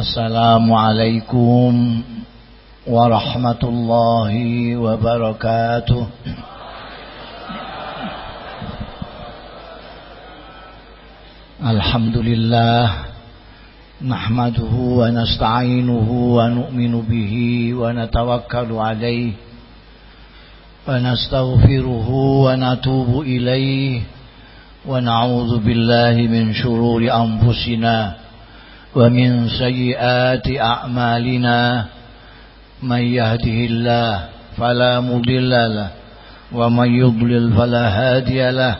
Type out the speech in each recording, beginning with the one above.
السلام عليكم ورحمة الله وبركاته الحمد لله نحمده ونستعينه ونؤمن به ونتوكل عليه ونستغفره ونتوب إليه ونعوذ بالله من شرور أنفسنا ومن سيئات أعمالنا من يهده الله فلا مضل له ومن يضلل فلا هادي له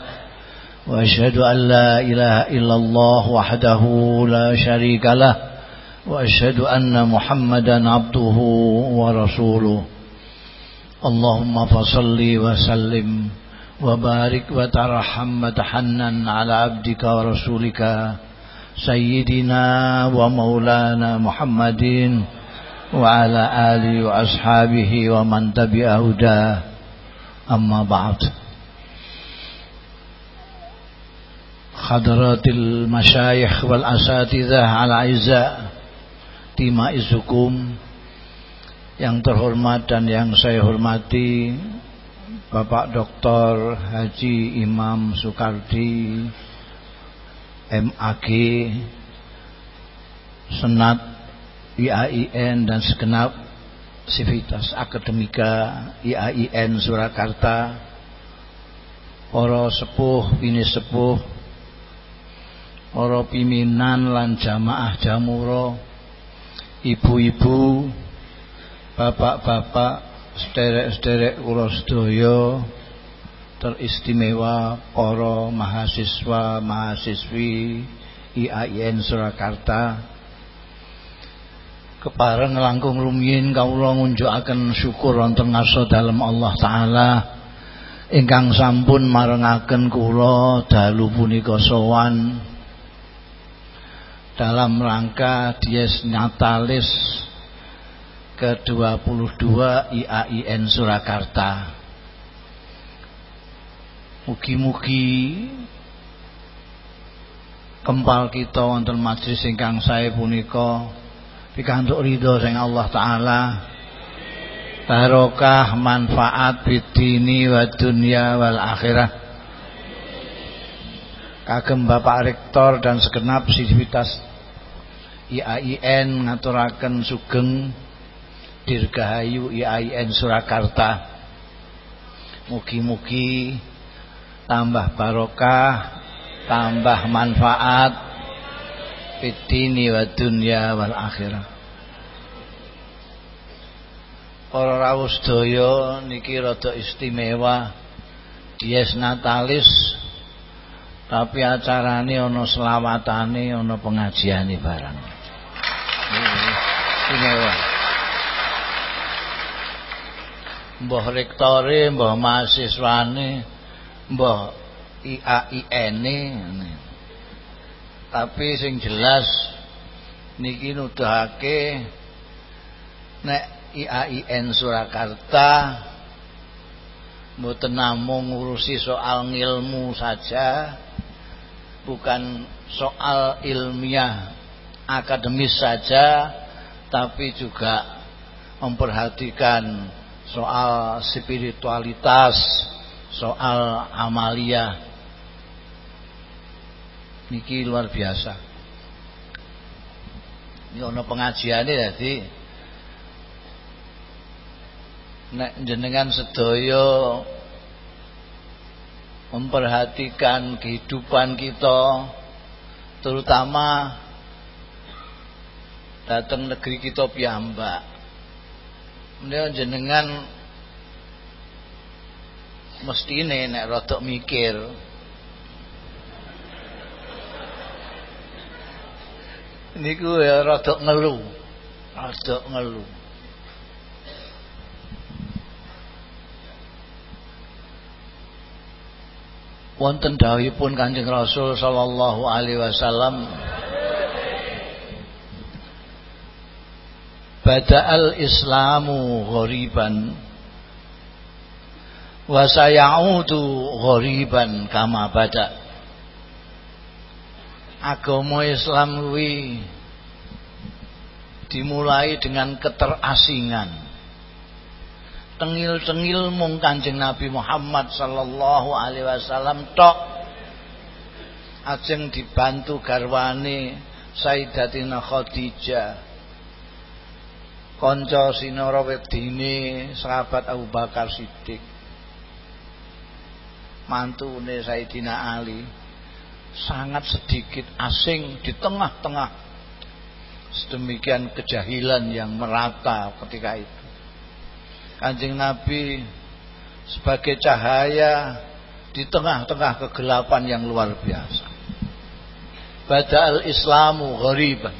وأشهد أن لا إله إلا الله وحده لا شريك له وأشهد أن محمدا عبده ورسوله. اللهم فصل وسلم وبارك وترحم وتحنن على عبدك ورسولك. سيدنا ومولانا محمد وعلى آله وأصحابه ومن تبع هداه أما بعد حضرات المشايخ والأساتذة الأعزاء Tima Izukum yang terhormat dan yang saya hormati Bapak Dr. Haji Imam Soekardi MAG Senat IAIN dan segenap Sivitas Akademika IAIN Surakarta. Para sepuh ini sepuh Para pimpinan lan jamaah jamuro Ibu-ibu Bapak-bapak Sederek-sederek kula sedaya teristimewa para mahasiswa mahasiswi IAIN Surakarta. Kepareng langkung rumiyin kawula ngunjukaken syukur wonten ngarsa dalem Allah taala. Ingkang sampun marengaken kula dalu punika sowan. Dalam rangka Dies Natalis ke-22 IAIN Surakarta Mugi-mugi kempal kita wonten majelis ingkang sae punika pikantuk ridho sing Allah taala. Barokah manfaat bidini wa dunya wal akhirah. Kagem Bapak Rektor dan segenap siswitas IAIN ngaturaken sugeng Dirgahayu IAIN Surakarta. Mugi-mugi tambah barokah tambah manfaat. Fitini wa dunya wal akhirah. Para rawuh sedaya niki rada istimewa. Dies Natalis tapi acarane ana selawatane ana pengajiane barang. Istimewa. Mbah rektore mbah mahasiswane mbah IAIN-e tapi sing jelas niki nuduhake nek IAIN Surakarta mboten namung ngurusi soal ngilmu saja bukan soal ilmiah akademis saja tapi juga memperhatikan soal spiritualitas soal amalia. Niki luar biasa. Ini ono pengajian ini jadi nek jenengan sedoyo memperhatikan kehidupan kita terutama datang negeri kita piyambak. Kemudian jenengan mestine nek rodok mikir. Niku ya rodok ngelu. Rodok ngelu. Wonten dawuhipun Kanjeng Rasul sallallahu alaihi wasallam Bada'al Islamu ghoriban wa sayaudu ghoriban kama bada. Agama Islam kuwi dimulai dengan keterasingan. Tengil-tengil mung Kanjeng Nabi Muhammad sallallahu alaihi wasallam tok. Ajeng dibantu garwane Sayyidatina Khadijah kanca sinara wedine sahabat Abu Bakar Siddiq mantune Sayyidina Ali sangat sedikit asing di tengah-tengah sedemikian kejahilan yang merata ketika itu Kanjeng Nabi sebagai cahaya di tengah-tengah kegelapan yang luar biasa. Badal Islamu ghariban.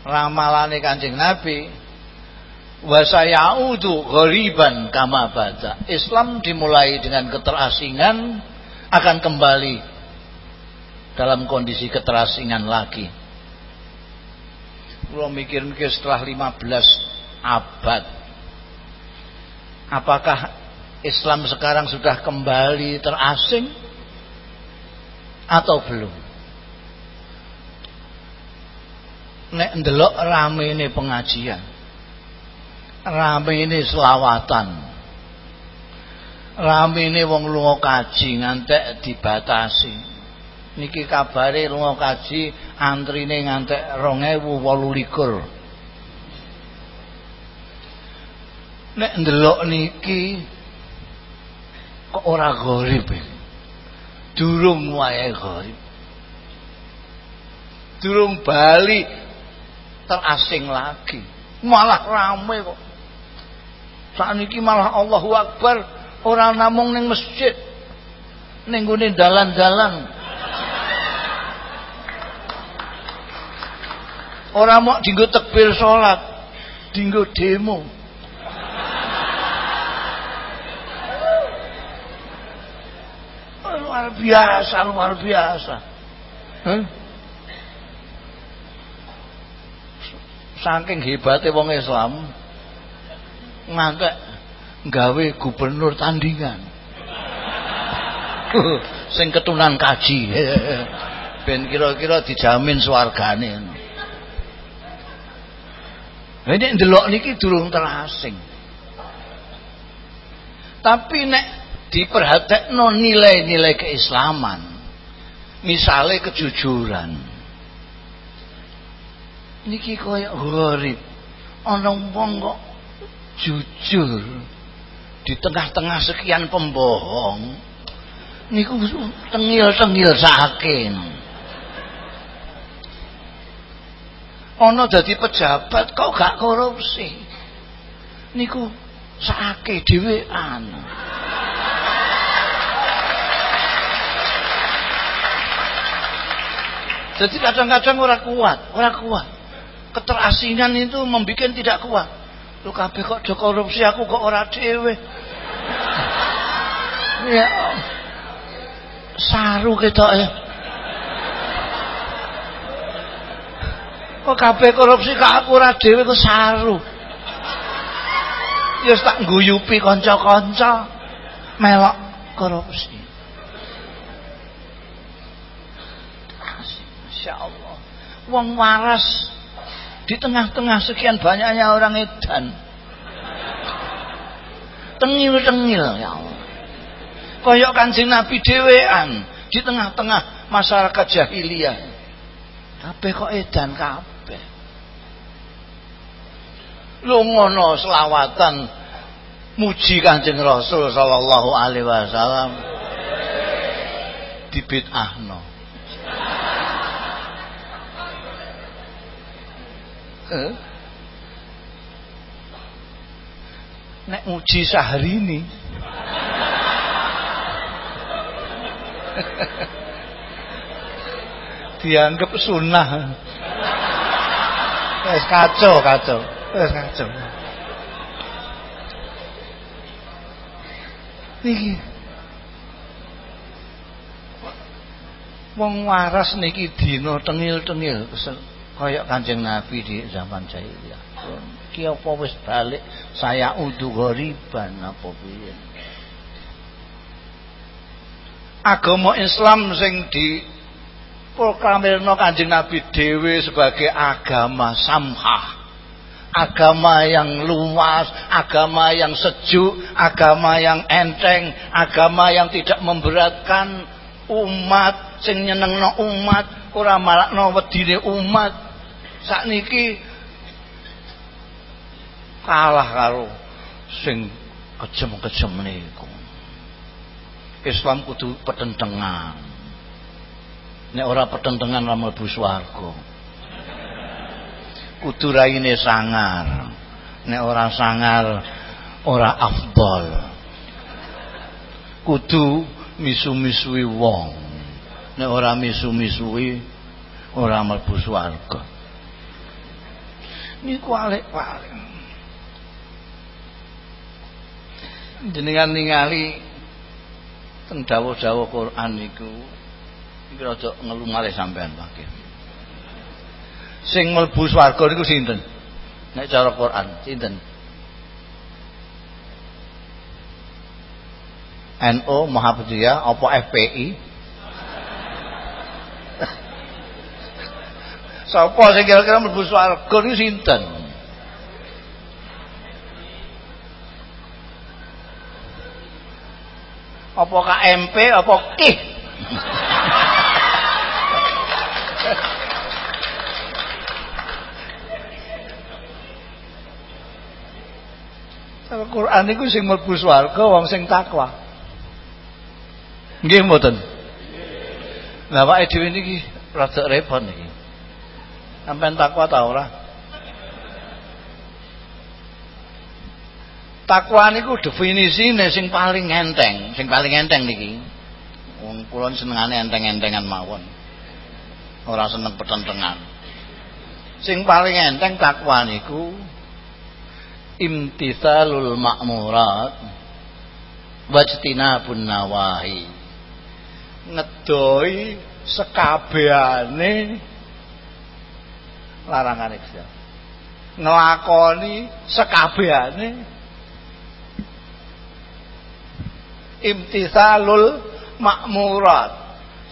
Ramalane Kanjeng Nabi wa sayaudu ghariban kama bada. Islam dimulai dengan keterasingan akan kembali dalam kondisi keterasingan lagi. Kalau mikir-mikir setelah 15 abad Apakah Islam sekarang sudah kembali terasing atau belum? Nek ndelok rame ini pengajian. Rame ini selawatan. Rame ini wong lunga kaji ngantek dibatasi. Niki kabare lunga kaji antrine ngantek 2028. nek ndelok niki kok ora gharib durung wae gharib durung bali terasing lagi malah rame kok saat niki malah Allahu Akbar. Orang namung ning masjid. Ning gone dalan-dalan. Orang mau dinggo tekbir salat dinggo demo. Luar biasa, luar biasa. Huh? Saking hebatnya wong Islam ngantek gawe gubernur tandingan. Sing ketunan kaji. Ben kira-kira dijamin swargane. Ini ndelok niki durung terasing. Tapi nek diperhatekno nilai-nilai keislaman misalnya kejujuran niki kaya gharib ana wong kok jujur di tengah-tengah sekian pembohong niku tengil-tengil saking ana dadi pejabat kok gak korupsi niku sake dhewean Jadi kadang-kadang orang kuat, orang kuat. Keterasingan itu membuat tidak kuat. Lu kabeh kok do korupsi aku kok ora dhewe. ya. Saru ketok ya. Kok kabeh korupsi kok aku ora dhewe kok saru. Ya tak guyupi kanca-kanca melok korupsi. Masya Allah. Wong waras di tengah-tengah sekian banyaknya orang edan. Tengil-tengil ya Allah. Koyok kancing Nabi dewean di tengah-tengah masyarakat jahiliyah. Kabeh kok edan kabeh. Lu ngono selawatan muji Kanjeng Rasul sallallahu alaihi wasallam dibid'ahno. Nek uji ini dianggap sunnah. Wes kacau, kacau. Wes kacau. Niki. Wong waras niki dina tengil-tengil kayak Kanjeng Nabi di zaman jahiliyah. Ki apa balik saya udu ghoriban apa piye. Agama Islam sing di proklamirno Kanjeng Nabi dhewe sebagai agama samhah. Agama yang luas, agama yang sejuk, agama yang enteng, agama yang tidak memberatkan umat, sing nyenengno umat, ora malakno wedine umat. Sakniki kalah karo sing kejem-kejem niku. Islam kudu pertentangan. Nek ora pertentangan ora mlebu swarga. Kudu raine sangar. Nek ora sangar ora afdol. Kudu misu-misui wong. Nek ora misu-misui ora mlebu swarga. Niku alik-alik. Jenengan ningali teng dawuh-dawuh Quran niku iki rada ngelu malih sampean Pak. Sing mlebu swarga niku sinten? Nek cara Quran sinten? NU Muhammadiyah apa FPI? Sapa sing kira-kira mlebu swarga niku sinten? apa KMP apa KIH Al-Qur'an niku sing mlebu swarga wong sing takwa. Nggih mboten. Lah awake dhewe niki rada repot niki. Sampeyan takwa ta ora? Takwa niku definisine sing paling enteng, sing paling enteng niki. Wong kula senengane enteng-entengan mawon. Ora seneng pertentangan. Sing paling enteng takwa niku imtithalul ma'murat wajtinabun nawahi. Ngedoi sekabehane larangan Gusti. Nglakoni sekabehane imtisalul makmurat.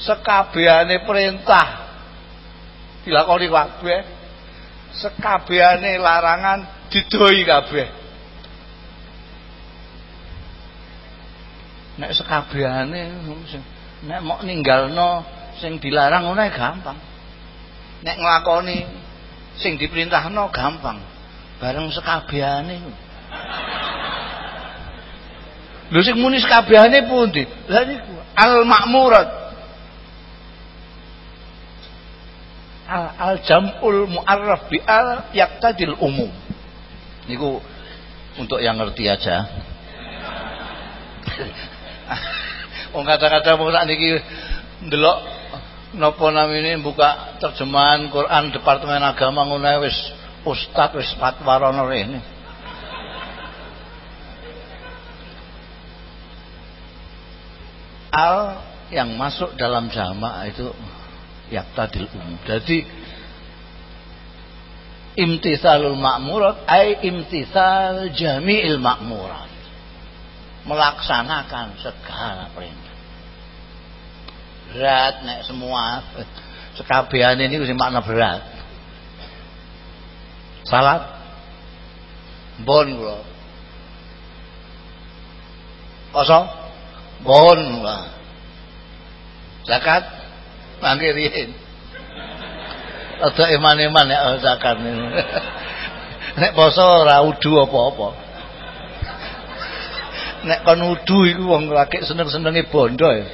Sekabehane perintah. Dilakoni kabeh. Sekabehane larangan didoi kabeh. Nek sekabehane nek mok ninggalno sing dilarang ngono gampang. Nek nglakoni sing diperintahno gampang bareng sekabehane Lho sing muni sekabehane niku al makmurat. Al, al jamul muarraf bi al yaqtadil umum. Niku untuk yang ngerti aja. Wong kata-kata wong sak niki ndelok napa namine buka terjemahan Quran Departemen Agama ngono wis ustaz wis fatwa rono rene. al yang masuk dalam jamaah itu yaktadil umum. Jadi imtisalul makmurat ay imtisal jami'il makmurat. Melaksanakan segala perintah. Berat nek semua sekabian ini sing makna berat. Salat bon kula. Kosong Bon lah. Zakat mangke riyen. Ada iman-iman oh, zakat niku. Nek poso ora udu apa-apa. Nek kon udu iku wong laki seneng-senenge bondo ya.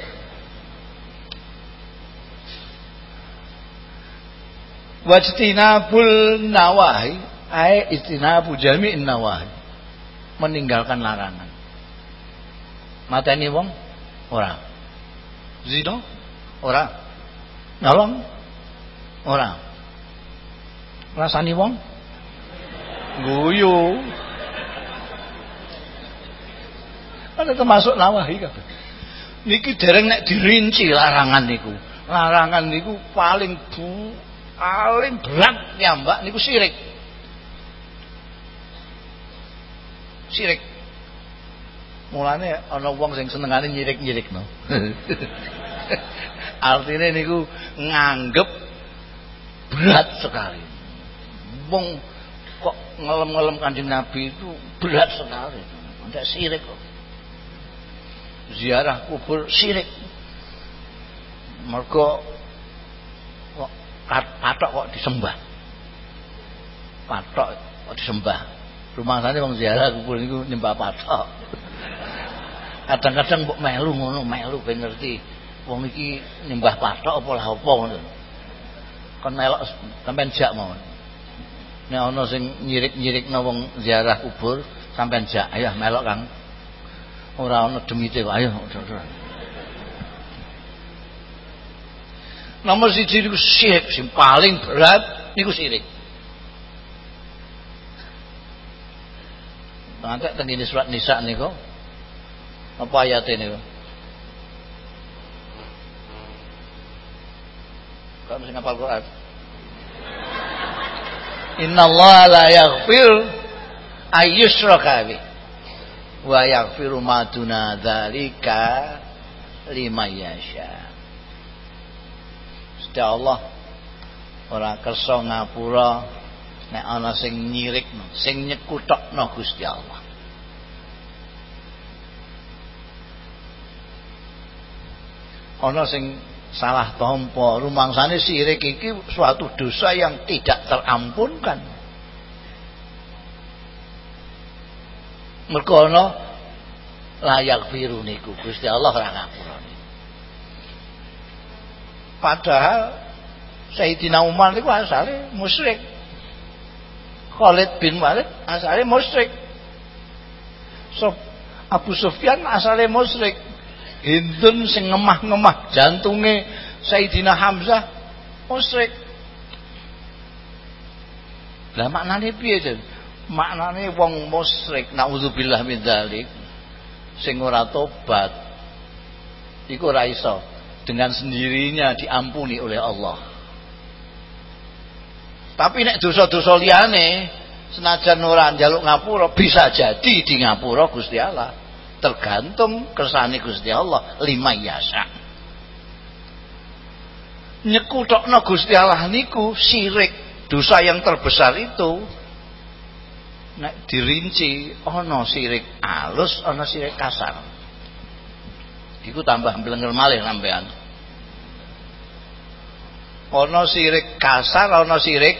Wajtinabul nawahi ai istinabu jami'in nawahi. Meninggalkan larangan. Mateni wong ora. Zina ora. Nyolong ora. Rasani wong guyu. Ada termasuk nawahi kabeh. Niki dereng nek dirinci larangan niku. Larangan niku paling bu paling berat ya Mbak niku sirik. Sirik. Mulane ana wong sing senengane nyirik-nyirikno. artinya niku nganggep berat sekali wong kok ngelem-ngelem kanjeng Nabi itu berat sekali tidak sirik kok ziarah kubur sirik mergo patok kok disembah. Patok kok disembah. Rumah sana wong ziarah kubur niku nyembah patok. Kadang-kadang mbok melu ngono melu ben ngerti. Wong iki nyembah patok apa lah apa ngono. Kon melok sampean jak mawon nek ana sing nyirik-nyirikno wong ziarah kubur sampean jak ayo melok Kang. Ora ana demite kok ayo nomor siji niku syirik sing paling berat niku syirik Nanti tengene surat Nisa niku apa ayat ini? Kamu mesti ngapal Quran. Inna Allah la yaghfir ayyushraka wa yaghfiru ma duna dzalika liman yasha. Gusti Allah. Ora kersa ngapura. Nek ana sing nyirikno, sing nyekutokno Gusti Allah. ana sing salah tompo rumangsane sirik iki suatu dosa yang tidak terampunkan. Mergo ana layak biru niku Gusti Allah ora ngapurane padahal Sayyidina Umar niku asale musyrik Khalid bin Walid asale musyrik so, Abu Sufyan asale musyrik Hindun sing ngemah-ngemah jantunge Sayyidina Hamzah musyrik. Lah maknane piye, Jan? Maknane wong musyrik naudzubillah min dzalik sing ora tobat iku ora iso dengan sendirinya diampuni oleh Allah. Tapi nek dosa-dosa liyane senajan ora njaluk ngapura bisa jadi di ngapura Gusti Allah. Tergantung kersane Gusti Allah lima yasa. Nyekutokno Gusti Allah niku sirik. Dosa yang terbesar itu nek dirinci ana sirik alus ana sirik kasar iku tambah blenger malih sampean. Ana sirik kasar ana sirik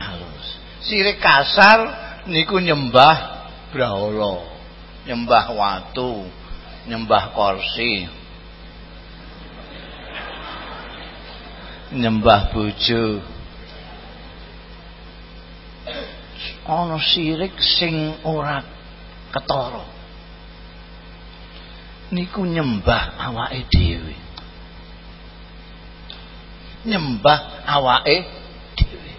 alus sirik kasar niku nyembah brahala nyembah watu nyembah kursi nyembah bojo. Ana sirik sing ora ketara niku nyembah awake dhewe nyembah awake dhewe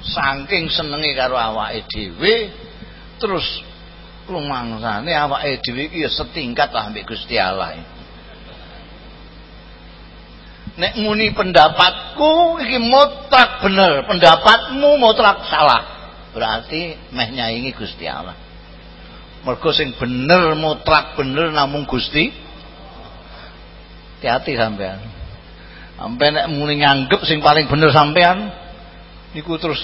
saking senenge karo awake dhewe terus rumangsane awake dhewe iki ya setingkat lah mbek Gusti Allah. Nek muni pendapatku iki mutlak bener, pendapatmu mutlak salah. Berarti meh nyaingi Gusti Allah. Mergo sing bener mutlak bener namung Gusti. Hati-hati sampean. Sampai nek muni nganggep sing paling bener sampean niku terus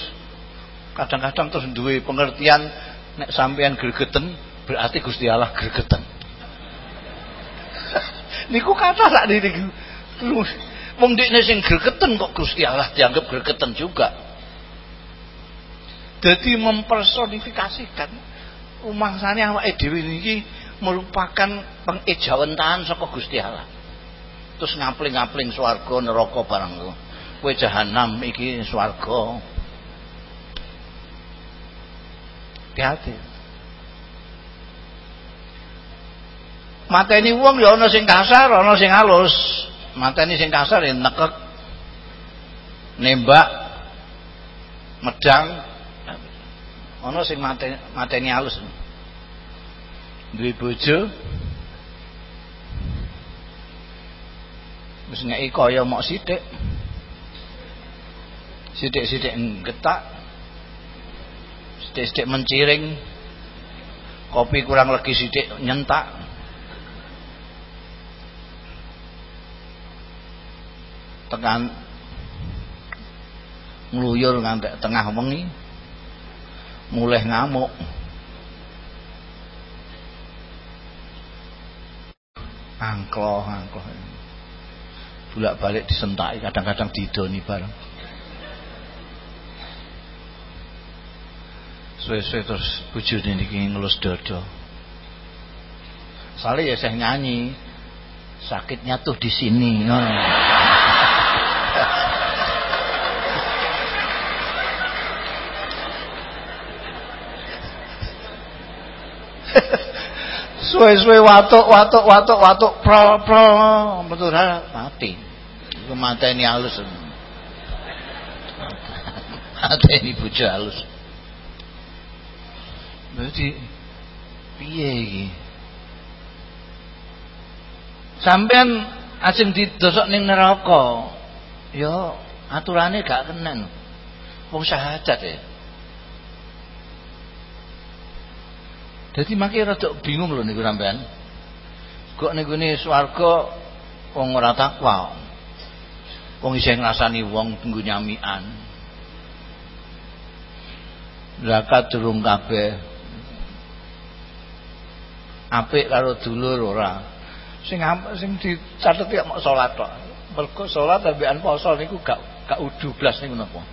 kadang-kadang terus duwe pengertian nek sampean gregeten berarti Gusti Allah gregeten niku kata sak niku wong dekne sing gregeten kok Gusti Allah dianggap gregeten juga jadi mempersonifikasikan umangsane awake dhewe niki merupakan pengejawentahan saka Gusti Allah. Terus ngapling-ngapling swarga neraka barang kowe jahanam iki swarga. Hati-hati. Mateni wong ya ana sing kasar ana sing halus. Mateni sing kasar ya nekek nembak medang ana sing mateni, mateni halus duwe bojo. Wis ngeki kaya mok sithik. Sithik-sithik getak Sidik-sidik menciring. Kopi kurang lagi sidik nyentak. Tekan ngluyur ngantek tengah wengi mulai ngamuk. Angklo angklo bolak balik disentaki kadang-kadang didoni bareng. Suwe-suwe terus bujune niki ngelus dodo soalnya ya saya nyanyi sakitnya tuh di sini suwe-suwe watuk watuk watuk watuk pro pro betul mati. Iku ini halus. Ini bojo halus. Berarti piye iki? Sampean asing didosok ning neraka ya aturane gak kenen. Wong syahadat ya Jadi makin rada bingung lho niku sampean. Kok niku ne swarga wong ora takwa. Wong isih ngrasani wong tunggu nyamian. Zakat durung kabeh. Apik karo dulur ora. Sing sing dicatet ya mok salat tok. Mergo salat ambekan poso niku gak gak udu blas niku napa.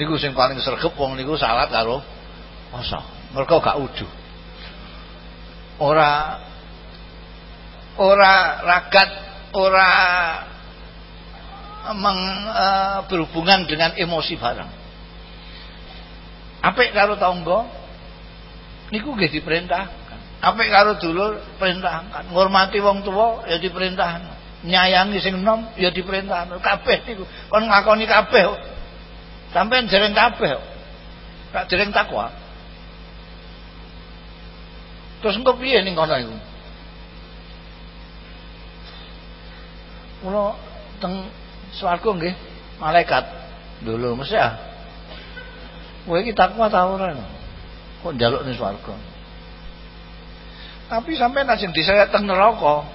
Niku sing paling sregep wong niku salat karo poso. Mergo gak udu ora ora ragat ora meng, uh, berhubungan dengan emosi barang apik karo tangga? Niku nggih diperintahkan. Apik karo dulur? Perintahkan. Ngormati wong tua ya diperintahkan. Nyayangi sing enom? Ya diperintahkan. Kabeh niku. Kon ngakoni kabeh. Sampean dereng kabeh. Tak dereng takwa Terus engko piye ning kono iku? Kula teng swarga nggih malaikat dulu mesti ah. Kowe iki takwa ta ora? Kok njaluk ning swarga? Tapi sampai nasi disayat teng neraka,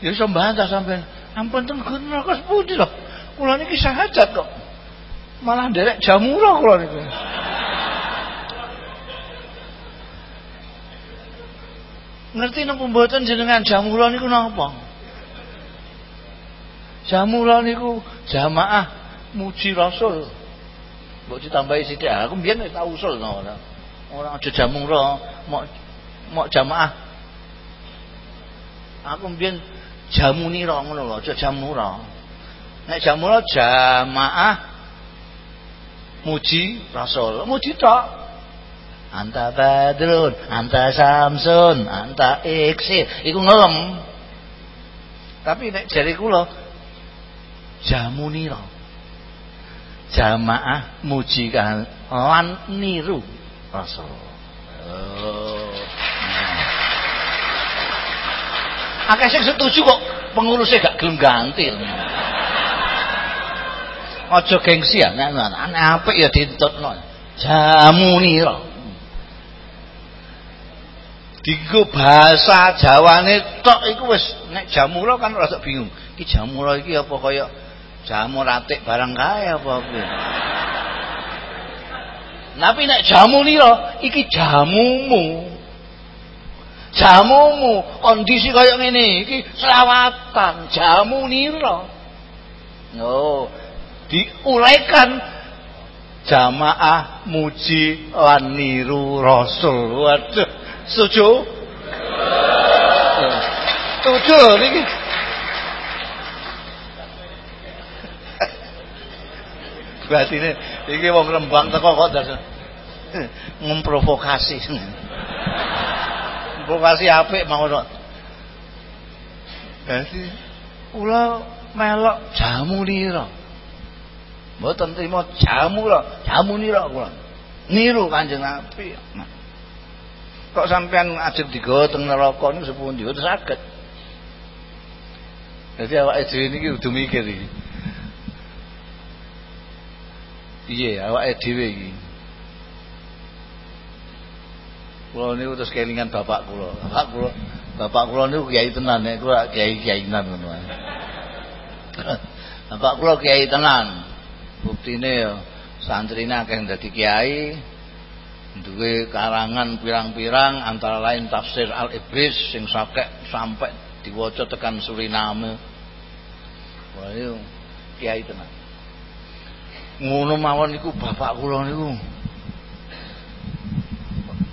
ya iso mbantah sampean. Ampun teng neraka sepundi lho. Kula niki sahajat kok. Malah nderek jamura kula niku. Ngerti napa mboten jenengan jamula niku napa? Jamula niku jamaah muji Rasul. Mbok ditambahi sithik. Ah, aku mbiyen tak usul no ora. Aja jamura, mok mok jamaah. Aku mbiyen jamunira ngono lho, aja jamura. Nek jamura jamaah muji Rasul. Muji tok anta badrun anta samsun anta iksir. Iku ngelem. Tapi nek jari kula jamunira jamaah muji lan niru rasul oh. akeh sing setuju kok pengurusnya gak gelem ganti. Aja gengsi ya nek apik ya ditutno jamunira Dienggo bahasa Jawane tok iku wis nek jamura kan rada bingung. Iki jamura iki apa kaya jamu ratik barang kae apa kuwi. Tapi nek jamu lira iki jamumu. Jamumu kondisi kaya ngene iki selawatan jamu nira. No, diuraikan jamaah muji lan niru rasul. Waduh. Setuju? Setuju niki. Berarti ini, ini wong Rembang teko kok das memprovokasi. Provokasi apik mawon. Berarti kula melok jamu nira. Mboten trimo jamu lho, jamu nira kula. Niru Kanjeng Nabi. Nah. Kok sampean ajeng digawa teng neraka niku sepundi? Ora saged. Dadi awake dhewe niki kudu mikir iki. Piye awake dhewe iki. Kula niku terus kelingan bapak kula. Bapak kula bapak kula niku kiai tenan nek kula kiai-kiai tenan ngono Bapak kula kiai tenan. Buktine ya santrine akeh dadi kiai. Duwe karangan pirang-pirang antara lain tafsir Al-Ibris sing sakek sampai diwaca tekan Suriname. Wah iya kiai tenan. Ngono mawon niku bapak kula niku.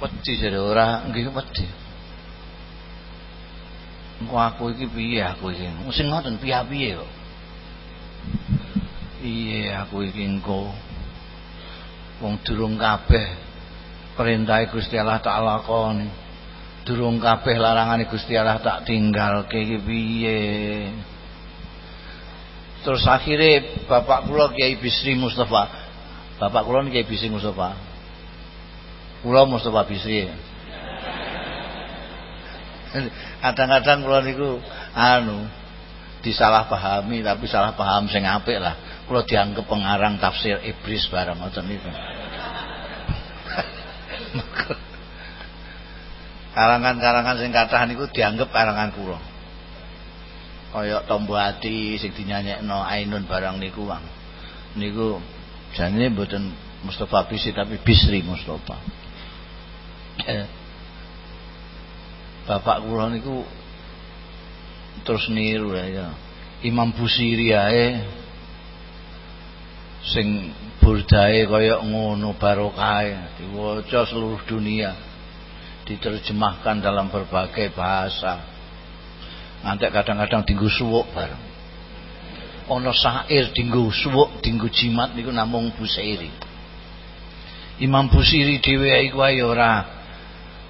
Wedi jare ora nggih wedi. Engko aku iki piye aku iki? Mesti ngoten piye-piye kok. Iya aku iki engko wong durung kabeh perintah Gusti Allah tak lakoni. Durung kabeh larangane Gusti Allah tak tinggalke iki piye? Terus akhirnya bapak kula Kiai Bisri Mustafa. Bapak kula Kiai Bisri Mustafa. Kula Mustafa Bisri. Kadang-kadang kula niku anu disalahpahami tapi salah paham sing apik lah. Kula dianggap pengarang tafsir Iblis barang ngoten niku. Karangan-karangan sing kathah niku dianggap karangan kula. Kaya tombo ati sing dinyanyekno Ainun barang niku wang. Niku jane mboten Mustafa Bisri tapi Bisri Mustafa. Bapak kula niku terus niru ya. Imam Busiri ae sing burdae kaya ngono barokah diwaca seluruh dunia diterjemahkan dalam berbagai bahasa. Nanti kadang-kadang tinggu suwuk bareng. Ana syair tinggu suwuk tinggu jimat niku namung Busiri. Imam Busiri dhewe iku ae ora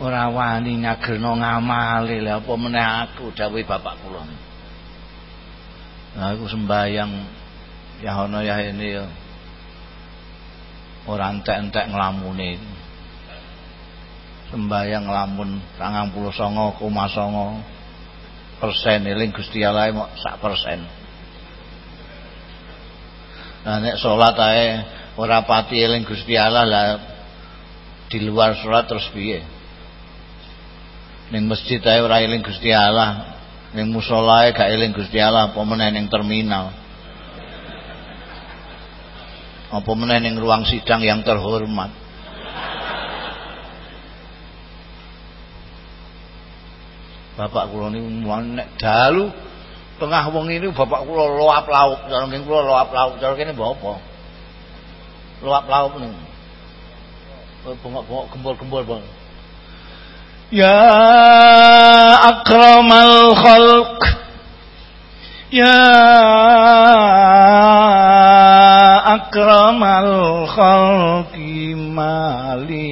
ora wani nyagerno ngamale lha apa meneh aku dawuh bapak kula. Nah, aku sembayang ya ana ya ini ya ora entek-entek nglamune. Sembayang nglamun 99,9 persen. Eling Gusti Allah mok sak persen. Nah nek salat ae ora pati eling Gusti Allah lah di luar salat terus piye? Ning masjid ae ora eling Gusti Allah. Ning musala gak eling Gusti Allah meneh ning terminal apa meneh ning ruang sidang yang terhormat? Bapak kula niku nek dalu tengah wong ini bapak kula loap lauk cara kene kula loap lauk cara kene apa? Loap lauk niku. Bengok-bengok gembol-gembol bang Ya akramal khalq Ya akramal khalqi mali.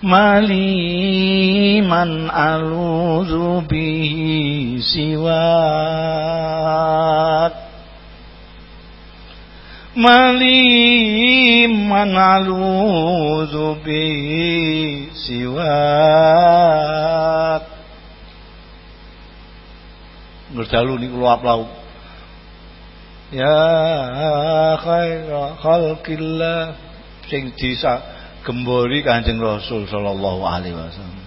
Mali man aluzu bihi siwak. Mali man aluzu bihi siwak. Ngerdalu niku luap lauk ya khaira khalqillah. Sing disa gembori Kanjeng Rasul sallallahu alaihi wasallam.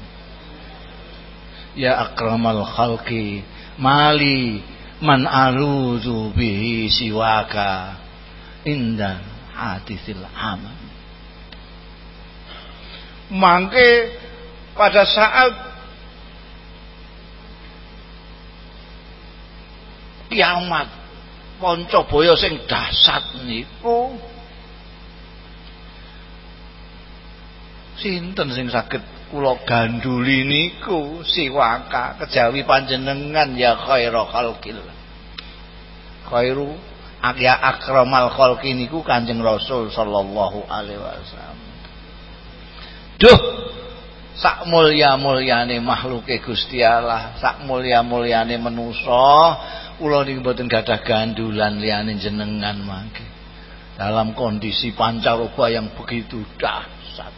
Ya akramal khalqi mali man aluzu bihi siwaka inda hadisil aman mangke pada saat kiamat Pancabaya sing dasat niku. Sinten sing saged kula ganduli niku? Siwaka kejawi panjenengan ya khairu khalqil. Khairu ya akramal khalqi niku Kanjeng Rasul sallallahu alaihi wasallam. Duh! Sak mulya-mulyane makhluke Gusti Allah sak mulya-mulyane manusa kula niki mboten gadah gandulan liyane jenengan mangke dalam kondisi pancaroba yang begitu dahsyat.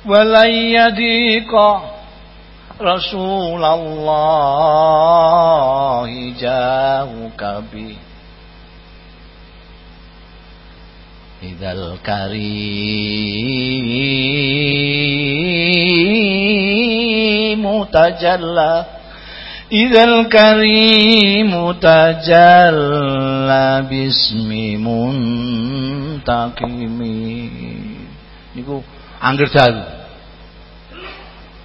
Walayyadika Rasulullah jauh kabi إذا الكريم tajalla Idzal karimu tajalla bismi muntakimi niku angger dalu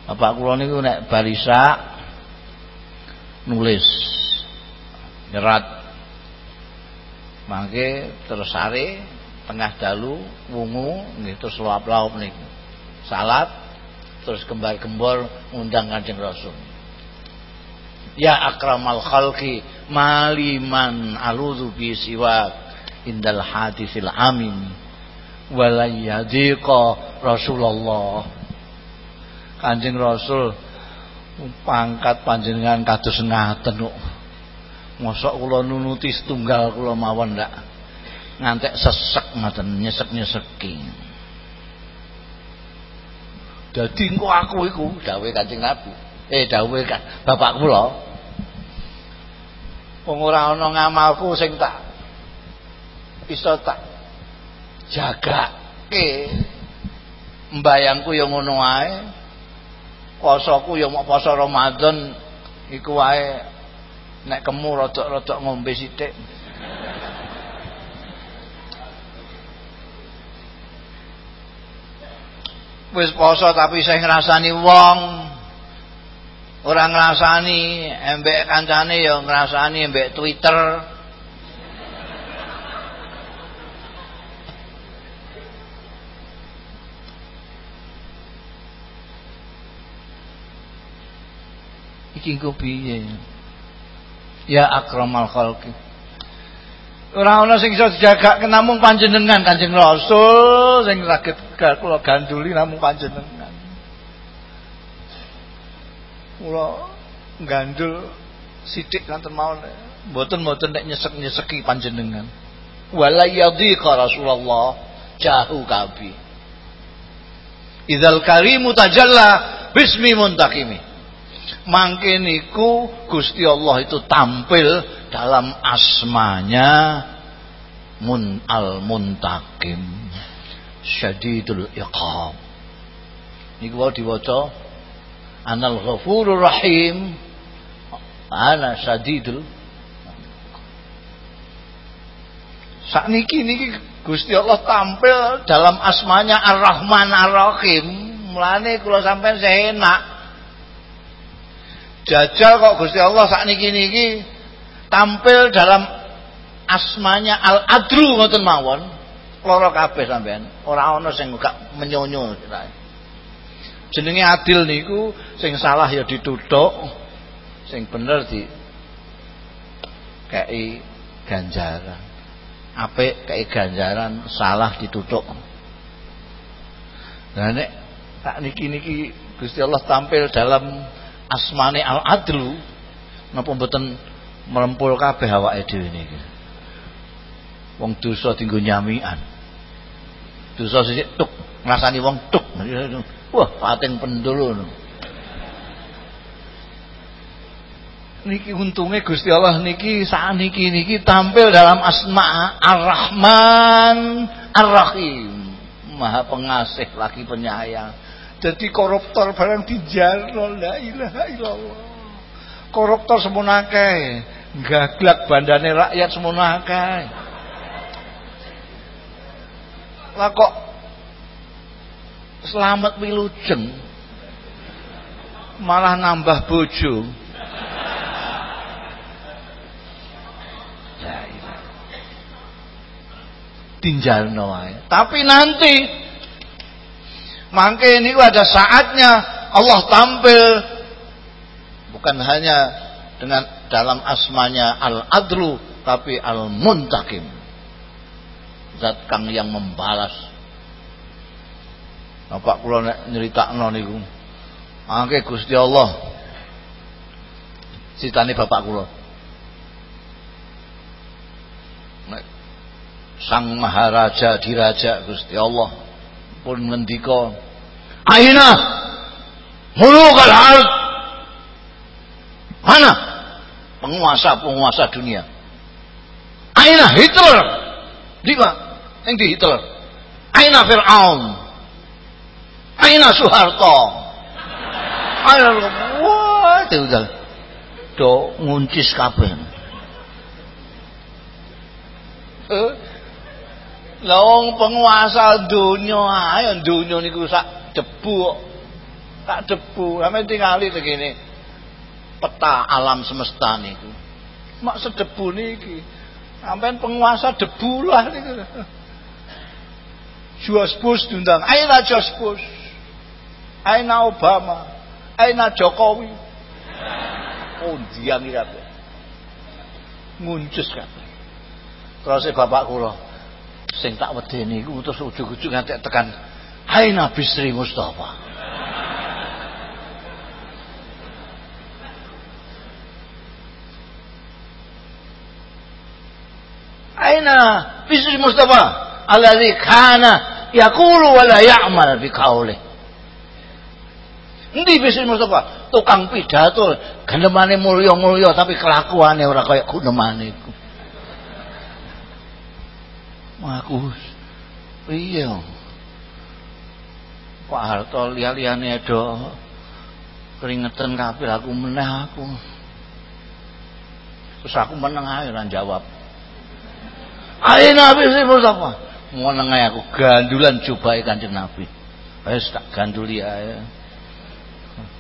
Bapak kula niku nek barisa nulis nyerat mangke terus sare tengah dalu wungu nggih terus laup-laup niku. Salat terus kembar-kembor ngundang Kanjeng Rasul. Ya akramal khalqi maliman aludhu bi siwak indal hadithil amin. Walayadiqa Rasulullah. Kanjeng Rasul pangkat panjenengan kados ngaten kok. Mosok kula nunuti setunggal kula mawon ndak ngantek sesek ngoten nyesek-nyeseki dadi engko aku iku. Dawuhe Kanjeng Nabi. Eh dawuhe bapak kula. Wong ora ana ngamalku sing tak iso tak jagake. Mbayangku ya ngono wae posoku ya mau poso Ramadan iku wae nek kemu rodok-rodok ngombe sithik wis poso tapi saya ngrasani wong Orang ngrasani embek kancane ya ngrasani embek Twitter. Iki engko piye? Ya akramal khalqi. Ora ana sing iso dijagake namung panjenengan Kanjeng Rasul sing saged kula ganduli namung panjenengan. kula gandul sithik kanten mawon mboten-mboten nek nyesek-nyeseki panjenengan. Wala yadhiqa Rasulullah jahu kabi. Idzal karimu tajalla bismi muntakimi mangke niku Gusti Allah itu tampil dalam asmanya mun al muntakim syadidul iqam. Niku wae diwaca anal ghafurur rahim. Ana sadidul sakniki niki Gusti Allah tampil dalam asmanya Ar-Rahman Ar-Rahim. Mulane kula sampean enak jajal kok Gusti Allah sakniki niki tampil dalam asmanya Al-Adru ngoten mawon. Lara kabeh sampean. Ora ana sing gak menyonyo jenenge adil niku sing salah ya dituthuk sing bener di kei ganjaran. Apik kei ganjaran salah dituthuk. Nah nek tak niki niki Gusti Allah tampil dalam asmane al adlu napa mboten merempul kabeh awake dhewe niki wong dosa tinggo nyamian dosa sithik tuk ngrasani wong tuk Wah, pating pendul. Niki untungnya Gusti Allah niki saat niki niki tampil dalam asma Ar-Rahman Ar-Rahim. Maha pengasih lagi penyayang. Jadi koruptor barang dijarno la ilaha illallah. Koruptor semono akeh, gaglak bandane rakyat semono akeh. Lah kok selamat wilujeng? Malah nambah bojo. Tinggal wae tapi nanti mangke ini ada saatnya Allah tampil bukan hanya dengan dalam asmanya al-adlu tapi al-muntakim zat kang yang membalas Bapak kula nek nyeritakno niku. Mangke Gusti Allah. Citane bapak kula. Sang Maharaja diraja Gusti Allah pun ngendika, "Aina mulukal ard?" Mana penguasa-penguasa dunia? Aina Hitler? Pak, yang di Hitler. Aina Fir'aun? Aina Soeharto? Aina wah diudal. Do nguncis kabeh. Eh, Lah wong penguasa dunya ayo dunya niku sak debu Tak debu, sampe tingali segini peta alam semesta niku. Mak sedebu niki. Sampean penguasa debu lah niku. George Bush diundang. Aina George Bush. Aina Obama. Aina Jokowi. Oh, diam kabeh. Nguncus kabeh. Terus bapak kula sing tak wedeni iku terus ujug-ujug nganti tekan Aina Bisri Mustafa. Aina Bisri Mustafa alladzi kana yaqulu wa la ya'mal bi. Endi Bisri Mustafa? Tukang pidato, gendemane mulya-mulya tapi kelakuane ora kaya gunemane iku. Aku iya. Pak Harto liya-liyane do keringetan kabeh aku meneh aku. Terus aku meneng ae ora jawab. Ayo Nabi sih Mustafa. Meneng ae aku gandulan cobae Kanjeng Nabi. Wis tak ganduli ae.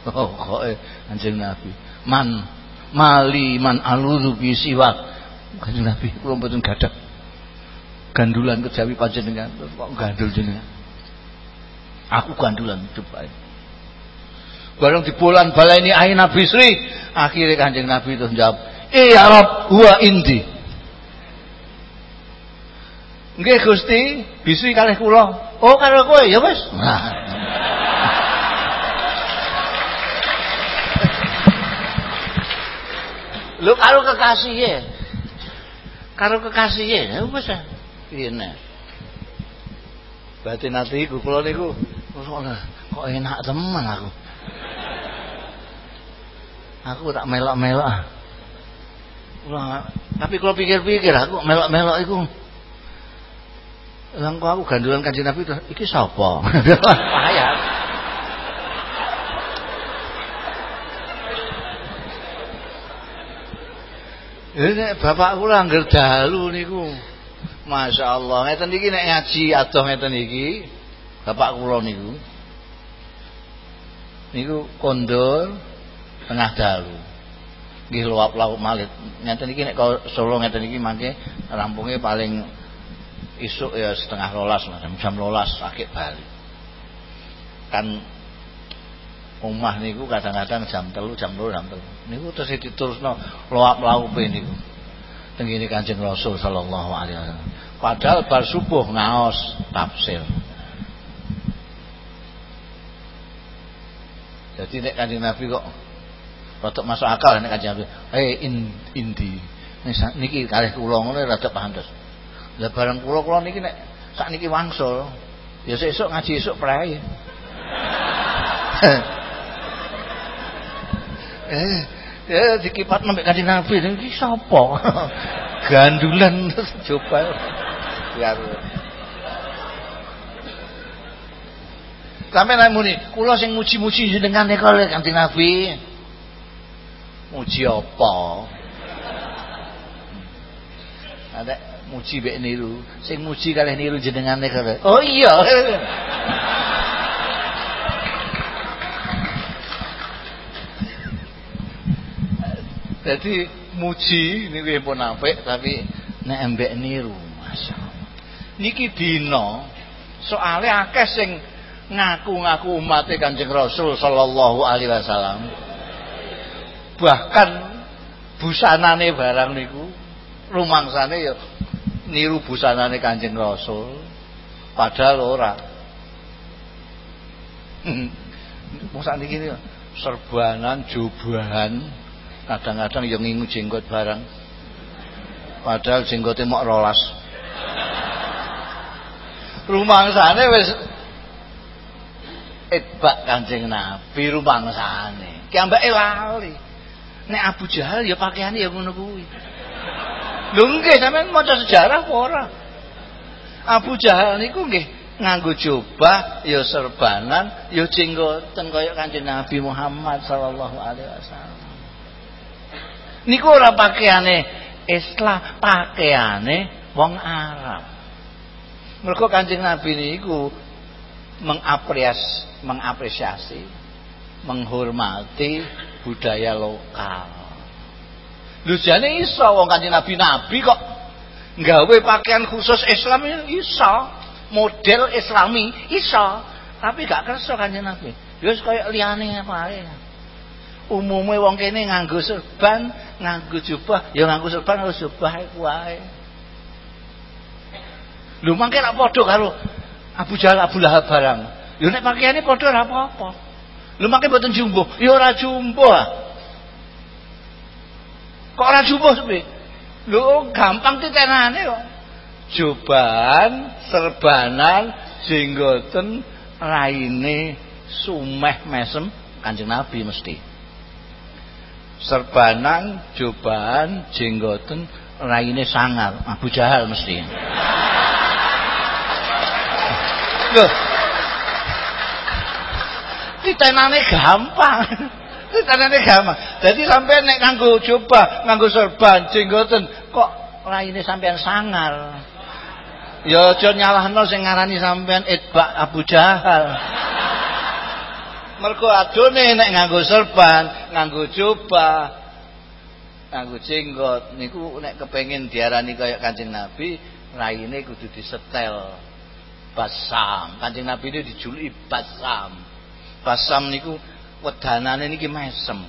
Oh kok Kanjeng Nabi. Man mali man aludhu bi siwak. Kanjeng Nabi kula mboten gadah gandulan kejawi panjenengan kok gandul jenengan aku gandulan bareng di bulan balai ini aina bisri akhirnya kanjeng nabi itu jawab iya Rob huwa indi. Nggih Gusti bisri kalih kula. Oh karo kowe ya wis. Lu karo kekasih ya karo kekasih ya wis piye nek. Batin atiku kula niku kok enak teman aku aku tak melok-melok tapi kalau pikir-pikir aku melok-melok iku Lang kok aku gandulan kanjeng Nabi itu iki sapa? Payah. Ini bapak kula angger dalu niku. Masya Allah ngeten nek ngaji adoh ngeten iki bapak kula niku niku kondor tengah dalu. Nggih luap lauk malit. Ngeten iki nek Solo ngeten iki mangke rampungnya paling isuk ya setengah rolas jam rolas sakit bali. Kan omah niku kadang-kadang jam telu jam telu jam telu. Niku terus diterusno luap lauk niku tenggini Kanjeng Rasul sallallahu alaihi wasallam. Padahal bar subuh ngaos tafsir. Jadi nek Kanjeng Nabi kok rada masuk akal nek Kanjeng Nabi, "Hei in, indi." Niki kalih kula ngono rada pantes. Lah bareng kula kula niki nek sak niki wangsul, ya sesuk ngaji esuk prae. eh Ya dikipat nambah kanjeng Nabi iki sapa? Gandulan coba. Ya. Sampai muni, kula sing muji-muji jenengan nek kalih kanjeng Nabi. Muji apa? Ada muji mek niru, sing muji kalih niru jenengan nek Oh iya. Jadi muji niku pun apik tapi nek embek niru masyaallah. Niki dina soale akeh sing ngaku-ngaku umat Kanjeng Rasul sallallahu alaihi wasallam. Bahkan busanane barang niku rumangsane ya niru busanane Kanjeng Rasul. Padahal ora. Mosok niki serbanan jubahan kadang-kadang yang ngingu jenggot barang padahal jenggotnya mau rolas sana wis itbak kancing nabi rumangsane. Ki ambake lali. Nek Abu Jahal ya pakaiane ya ngono kuwi. Lho nggih sampean maca sejarah apa Abu Jahal niku nggih nganggo jubah ya serbanan ya jenggoten kaya Kanjeng Nabi Muhammad sallallahu alaihi wasallam. Niku ora pakaiane Islam pakaiane wong Arab. Mergo Kanjeng Nabi niku mengapreas mengapresiasi menghormati budaya lokal. Lho jane iso wong Kanjeng Nabi nabi kok gawe pakaian khusus Islam iso. Model islami iso. Tapi gak kerso kanjeng Nabi. Ya wis kaya liyane wae. Umume wong kene nganggo serban nganggo jubah ya nganggo serban harus jubah wae. Lho mangke rak padha karo Abu Jahal Abu Lahab barang lho nek pakaiane padha ora apa-apa lho mangke mboten jumbo ya ora jumbo ah. kok ora jumbo sepi Lho gampang titenane kok. Joban, serbanan, jenggoten, raine sumeh mesem Kanjeng Nabi mesti. Serbanan, joban, jenggoten, raine sangar, Abu Jahal mesti. Loh. Titenane gampang. Tandane gampang. Dadi sampean nek nganggo jubah, nganggo serban, jenggoten, kok raine sampean sangar. Ya aja nyalahno sing ngarani sampean itba Abu Jahal. Mergo adone nek nganggo serban, nganggo jubah, nganggo jenggot niku nek kepengin diarani kaya Kanjeng Nabi, raine kudu disetel. Basam. Kanjeng Nabi ini dijuluki Basam. Basam niku wedanane niki mesem.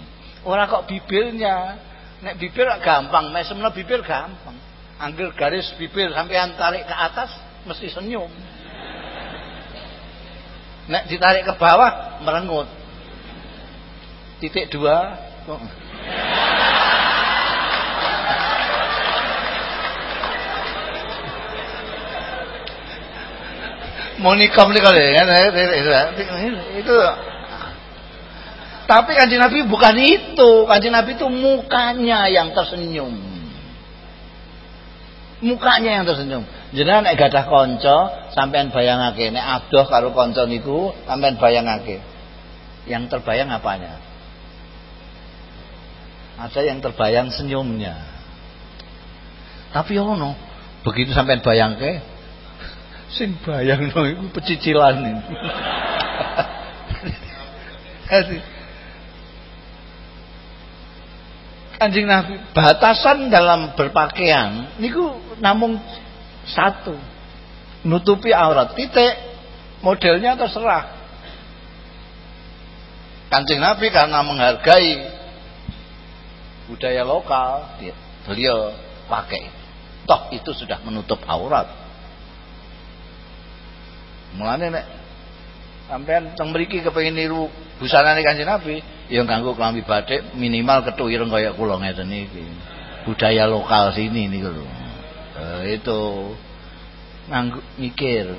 Ora kok bibirnya. Nek bibir gampang, mesemno bibir gampang. Angger garis bibir sampean tarik ke atas mesti senyum. Nek ditarik ke bawah merengut. Titik dua. Monikom nih kalau ya, itu tapi kanjeng Nabi bukan itu. Kanjeng Nabi itu mukanya yang tersenyum. Mukanya yang tersenyum. Jenengan nek gadah kanca, sampean bayangake nek adoh karo kanca niku, sampean bayangake. Yang terbayang apanya? Ada yang terbayang senyumnya. Tapi ono, begitu sampean bayangke, sing bayangno iku pecicilan. Kanjeng Nabi batasan dalam berpakaian niku namun satu. Nutupi aurat titik. Modelnya terserah. Kanjeng Nabi karena menghargai budaya lokal beliau pakai. Toh itu sudah menutup aurat mulane nek sampean teng mriki kepengin niru busanane Kanjeng Nabi ya nganggo klambi batik minimal kethu ireng kaya kula ngeten iki. Budaya lokal sini niku lho. Eh, itu nganggo mikir.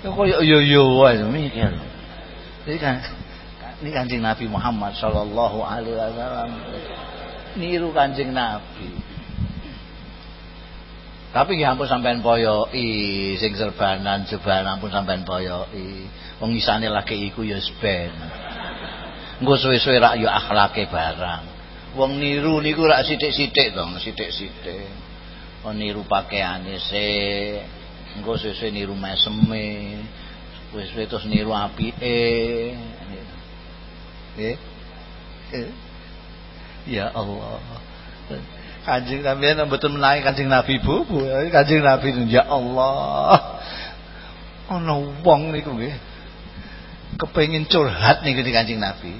Kaya yo yo wae mikir. Jadi kan ini kanjeng Nabi Muhammad Sallallahu Alaihi Wasallam niru kanjeng Nabi tapi nggih ampun sampean poyoki sing serbanan jeban ampun sampean. Wong isane lagi iku ya ben. Engko suwe-suwe rak yo akhlake barang. Wong niru niku rak sithik-sithik to, sithik-sithik. Wong niru pakaiane se. Engko suwe-suwe niru meseme. Suwe-suwe terus niru apike. Eh? Eh? Ya Allah. Kanjeng Nabi betul menaik Kanjeng Nabi Bu, Bu. Kanjeng Nabi ya Allah. Ana wong niku nggih. Kepengin curhat niku di Kanjeng Nabi.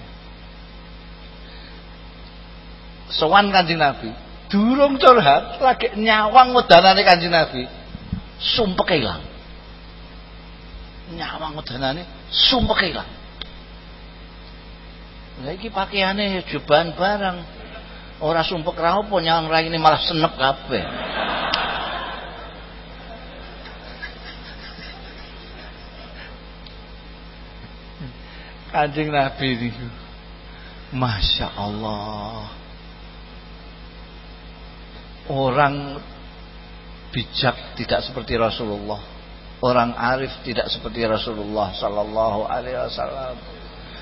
Sowan Kanjeng Nabi, durung curhat lagi nyawang wedanane Kanjeng Nabi. Sumpek ilang. Nyawang wedanane sumpek ilang. Lah iki pakaiane jubahan barang. Ora sumpek ra apa nyawang raine malah senep kabeh. Kanjeng Nabi niku. Masya Allah. Orang bijak tidak seperti Rasulullah. Orang arif tidak seperti Rasulullah sallallahu alaihi wasallam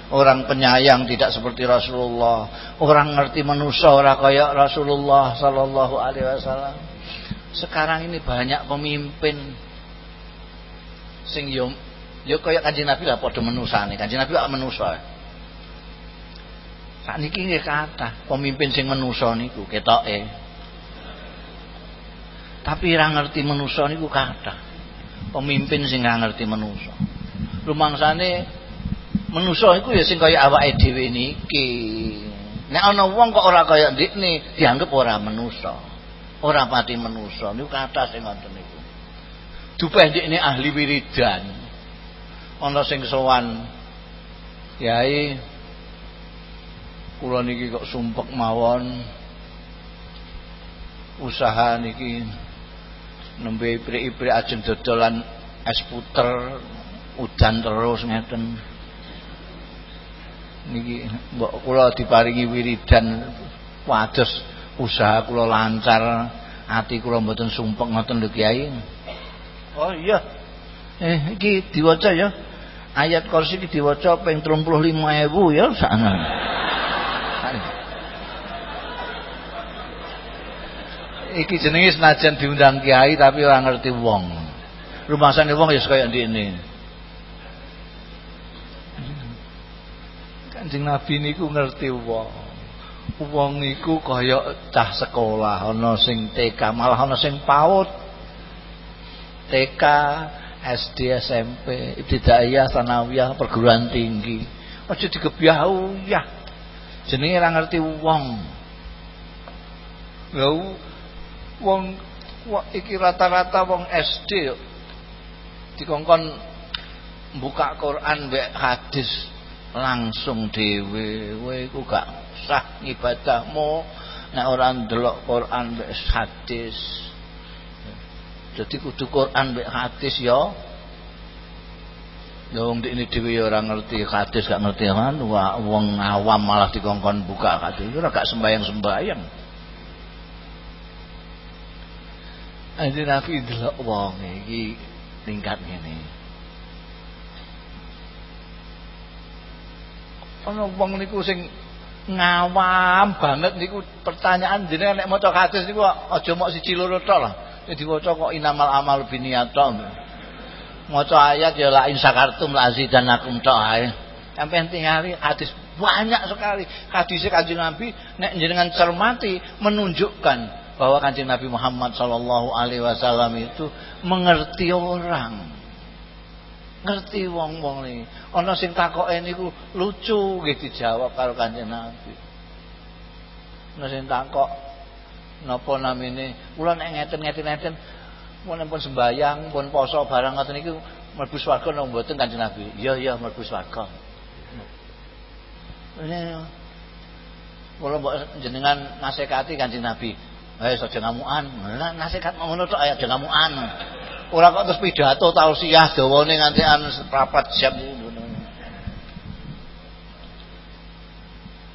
orang penyayang tidak seperti Rasulullah. Orang ngerti manusia orang kayak Rasulullah sallallahu alaihi wasallam. Sekarang ini banyak pemimpin sing yo yo kaya Kanjeng Nabi lah padha menusane. Kanjeng Nabi kok menusa sakniki nggih kata pemimpin sing menusa niku ketoke. Tapi ora ngerti manusa niku kathah pemimpin sing ora ngerti manusa. Rumangsane manusa iku ya sing kaya awake dhewe niki nek ana wong kok ora kaya ndikne dianggap ora manusa ora pati manusa niku kathah sing ngoten niku. Dupeh ndikne ahli wiridan. Ana sing sowan yai kula niki kok sumpek mawon. Usaha niki nembe iprik-iprik ajeng dodolan es puter udan terus ngeten niki mbok kula diparingi wiridan wados usaha kula lancar ati kula mboten sumpek ngoten lho Kiai oh iya eh iki diwaca ya ayat kursi iki diwaca ping 35000 ya sakna iki jenenge senajan diundang kiai tapi ora ngerti wong. Rumasane wong ya kaya ndekne. Kanjeng Nabi niku ngerti wong. Wong niku kaya cah sekolah, ana sing TK, malah ana sing PAUD. TK, SD, SMP, ibtidaiyah, sanawiyah, perguruan tinggi. Aja digebyah ya. Jenenge ora ngerti wong. Lha wong iki rata-rata wong SD dikongkon buka Quran mbek hadis langsung dhewe kowe iku gak sah ngibadahmu nek ora ndelok Quran mbek hadis. Jadi kudu Quran mbek hadis ya. Ya wong ini dhewe ya ora ngerti hadis gak ngerti kan wong awam malah dikongkon buka hadis. Ora gak sembayang-sembayang. Nanti Nabi delok wong iki tingkat ngene. Ana wong niku sing ngawam banget niku pertanyaan jenengan nek maca hadis niku aja mok siji loro tok lah. Nek diwaca kok inamal amal biniyata. Maca ayat ya la in sakartum la azidanakum tok ae. Sampeyan tingali hadis banyak sekali hadis Kanjeng Nabi nek jenengan cermati menunjukkan bahwa kanjeng Nabi Muhammad Shallallahu Alaihi Wasallam itu mengerti orang, ngerti wong wong ini. Ono sing ini ku lucu gitu jawab kalau kanjeng Nabi. Ono sing takok napa namine kula nek ngeten ngeten ngeten mun pun sembayang pun poso barang ngoten niku mlebu swarga nang mboten kanjeng Nabi. Iya iya mlebu. Ini kula mbok jenengan nasekati kanjeng Nabi. Eh saja ngamukan. Lah nasihat ngono tok aja ngamukan. Ora kok terus pidato tausiah dawane nganti anu seprapat jam ngono.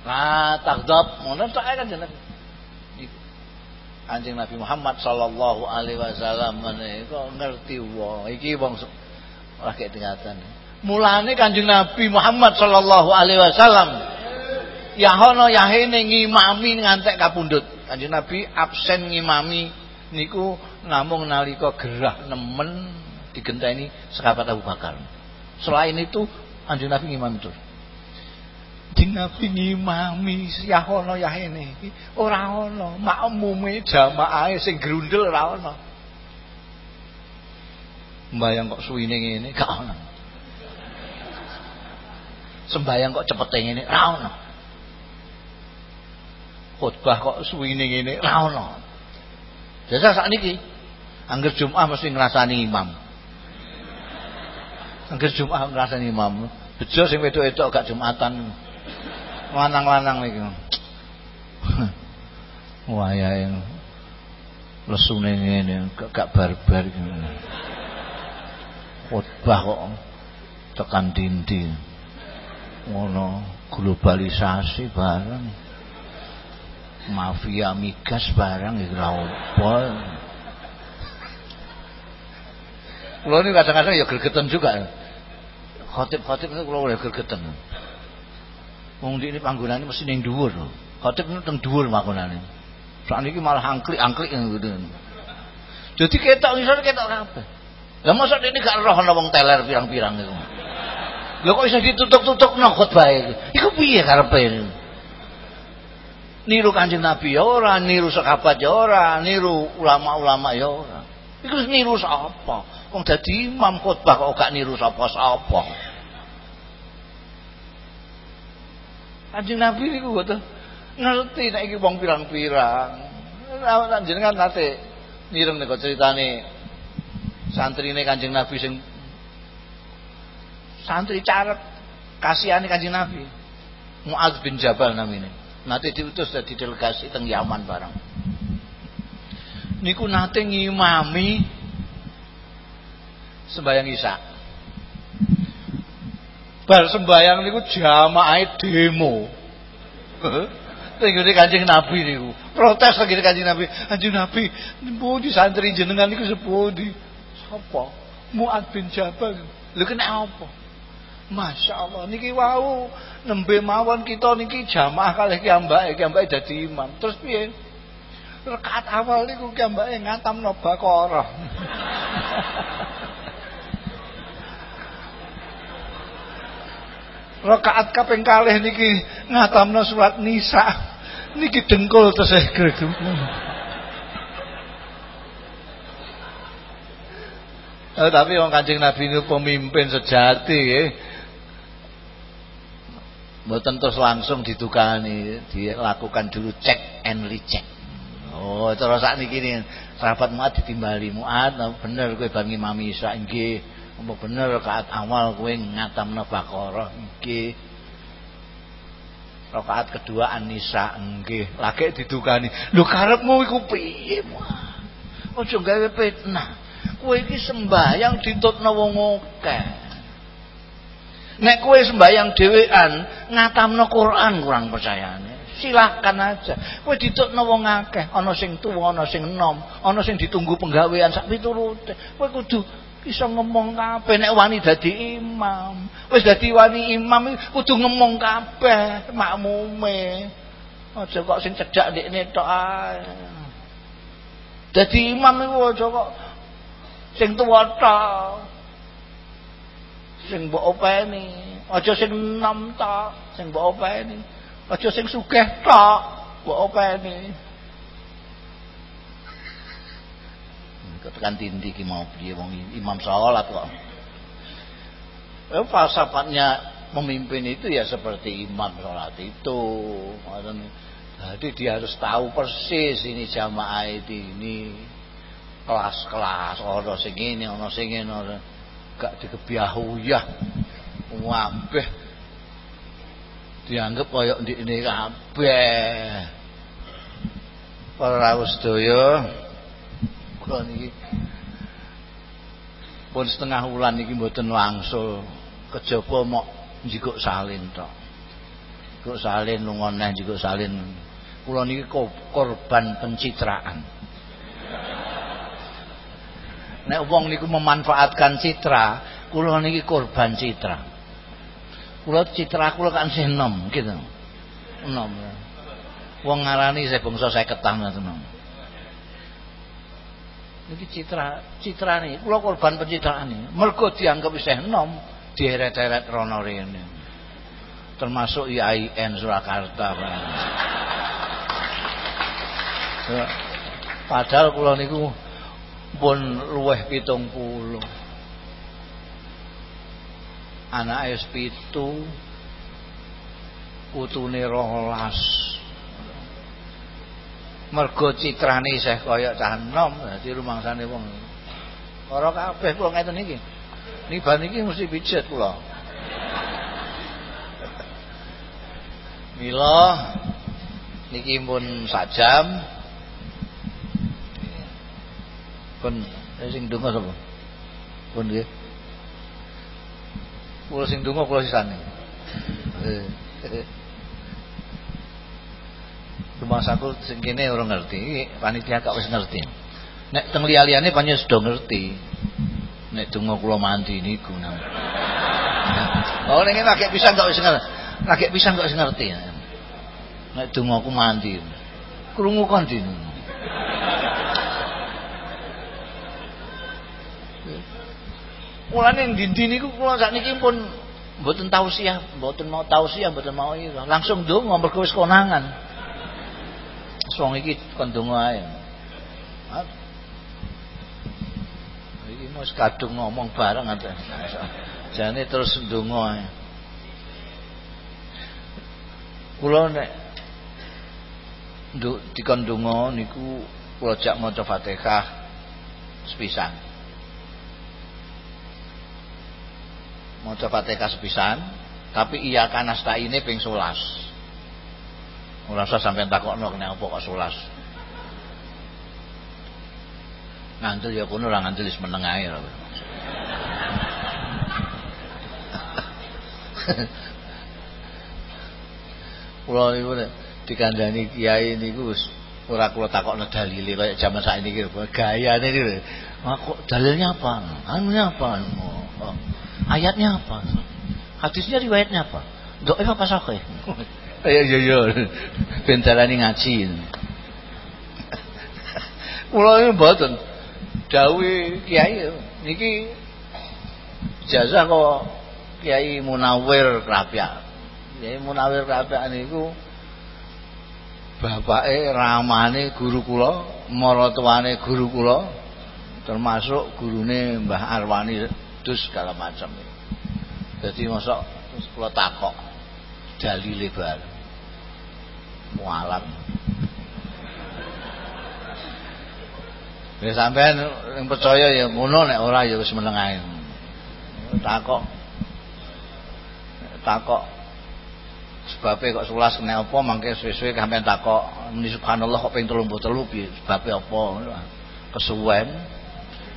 Lah takdab tok ae kan jeneng. Anjing Nabi Muhammad sallallahu alaihi wasallam menika ngerti wong iki wong ora kek tingkatan. Mulane Kanjeng Nabi Muhammad sallallahu alaihi wasallam ya hono yahene ngimami ngantek kapundhut. Kanjeng Nabi absen ngimami niku namung nalika gerah nemen digenteni sekabat Abu Bakar. Selain itu Kanjeng Nabi ngimami terus. Kanjeng Nabi ngimami yahono yahene iki ora ana makmume jamaahe sing grundel ora ana. Sembayang kok suwine ngene gak ana. Sembayang kok cepete ngene ora ana khutbah kok suwine ngene ra ono. Jasa sakniki angger Jumat mesti ngrasani imam. Angger Jumat ngrasani imam. Bejo sing wedok-wedok gak Jumatan. Lanang-lanang iki. Wayahe lesune ngene gak barbar iki. Khutbah kok tekan dindi. Ngono globalisasi bareng mafia migas barang ya ora apa. Kulo ini kadang-kadang ya gregetan juga. Khotib-khotib itu kulo oleh gregetan. Wong ini panggonane mesti ning dhuwur lho. Khotib itu teng dhuwur makonane. Saat ini malah angklik-angklik gitu. Jadi ketok ngisor ketok kabeh. Lah mosok ini gak roh ana teler pirang-pirang iku. Lha kok iso ditutuk-tutuk nang khotbah iku? Iku piye karepe? Niru Kanjeng Nabi ya ora, niru sahabat ya ora, niru ulama-ulama ya ora. Iku niru sapa? Wong dadi imam khotbah kok gak niru sapa-sapa. Kanjeng Nabi niku mboten ngerti nek iki wong pirang-pirang. Jenengan nate nireng nek ceritane santrine Kanjeng Nabi sing santri carep kasihane Kanjeng Nabi. Muaz bin Jabal namine. Nanti diutus dari delegasi teng Yaman bareng. Niku nate ngimami sembahyang Isya. Bar sembahyang niku jamaah demo. Tenggene Kanjeng Nabi niku. Protes lagi Kanjeng Nabi. Kanjeng Nabi, di santri jenengan niku sepundi? Sapa? Muad bin Jabal. Lho kena apa? Masya Allah niki wau nembe mawon kita niki jamaah kalih ki ambake ki ambake dadi imam. Terus piye? Rakaat awal niku ki ambake ngatamno Baqarah. Rakaat kaping kalih niki ngatamno surat Nisa. Niki dengkul tesih gregem. Oh, tapi wong Kanjeng Nabi itu pemimpin sejati nggih. Mboten terus langsung ditukani, dilakukan dulu cek and recheck. Oh, terus saat ini sahabat Mu'ad ditimbali Mu'ad, bener kowe bar ngimami Isya nggih. Apa bener rakaat awal kowe ngatamna Baqarah nggih. Rakaat kedua An-Nisa nggih. Lagi didukani. Lho karepmu iku piye? Aja gawe fitnah. Kowe iki sembahyang ditutna wong akeh. Nek kowe sembahyang dhewean ngatamno Quran kurang percayane. Silahkan aja. Kowe ditutna wong akeh, ana sing tuwa, ana sing enom, ana sing ditunggu penggawean sak piturute. Kowe kudu bisa ngomong kabeh nek wani dadi imam. Wis dadi wani imam kudu ngomong kabeh makmume. Aja kok sing cedhak ndekne tok ae. Dadi imam iku aja kok sing tuwa tok. Sing mbok openi, aja sing enom tok, sing mbok openi. Aja sing sugih tok, mbok openi. tekan tindi ki mau piye wong imam salat kok. Eh, falsafatnya memimpin itu ya seperti imam sholat itu. Jadi dia harus tahu persis ini jamaah ini kelas-kelas ono sing ini ono sing ini gak dikebiahuyah wabeh dianggap koyok di ini kabeh para sedaya kula niki pun setengah wulan niki mboten wangsul kejaba mok njikuk salin tok. Njikuk salin lunga neh njikuk salin. Kula niki korban pencitraan. Nek wong niku memanfaatkan citra, kula niki korban citra. Kula citra kula kan sih enom gitu. Enom. Wong ngarani saya bangsa 50 ngoten. Niki citra citra nih, kula korban pencitraan nih. Mergo dianggap isih enom, dieret-eret rono rene. Termasuk IAIN Surakarta. Ya, padahal kula niku pun luweh pitung puluh. Anak es pitu, putune rolas. Mergo citrane isih kaya cah enom dadi rumangsane wong. Ora kabeh kula ngeten iki. Niban iki mesti pijet kula. Mila niki pun sajam pun eh, sing donga sapa pun nggih kula sing donga kula sisane eh Rumangsaku sing kene ora ngerti, panitia kok wis ngerti. Nek teng liya-liyane panjenengan sudah ngerti. Nek donga kula mandi niku nang. Oh ning lagi pisan kok wis ngerti. Lagi pisan kok wis ngerti. Nek donga aku mandi. Krungu kon dino. Mulane ndi niku kula sakniki pun mboten tausiah, mboten mau tausiah, mboten mau iki. Langsung ndonga mergo wis konangan. Wong iki kon ndonga ae. Iki mos kadung ngomong bareng ada. Jane terus ndonga ae. Kula nek nduk dikon ndonga niku kula jak maca Fatihah sepisan. Maca Fatihah sepisan, tapi iya kan ini ping 11. Ora usah sampean takokno nek apa kok 11. Ngandel ya kono ora ngandel wis meneng ae lho. Kula niku dikandani kiai niku wis ora kula takokno dalile kaya jaman saiki iki gayane iki. Kok dalilnya apa? Anunya apa? Oh. Ayatnya apa? Hadisnya riwayatnya apa? Doa apa sahih? Ayo yo yo. Bentarani ngaji. Kula iki mboten dawuh kiai niki jasa kok Kiai Munawir Krapyak. Kiai Munawir Krapyak niku bapake ramane guru kula, maratuwane guru kula termasuk gurune Mbah Arwani dus segala macam jadi masuk terus kalau takok dalile lebar. Mualat Ya sampean yang percaya ya ngono nek ora ya wis meneng. Takok. Takok. Sebabe kok sulas kena apa mangke suwe-suwe sampean takok muni subhanallah kok ping 33 piye? Sebabe apa? Kesuwen.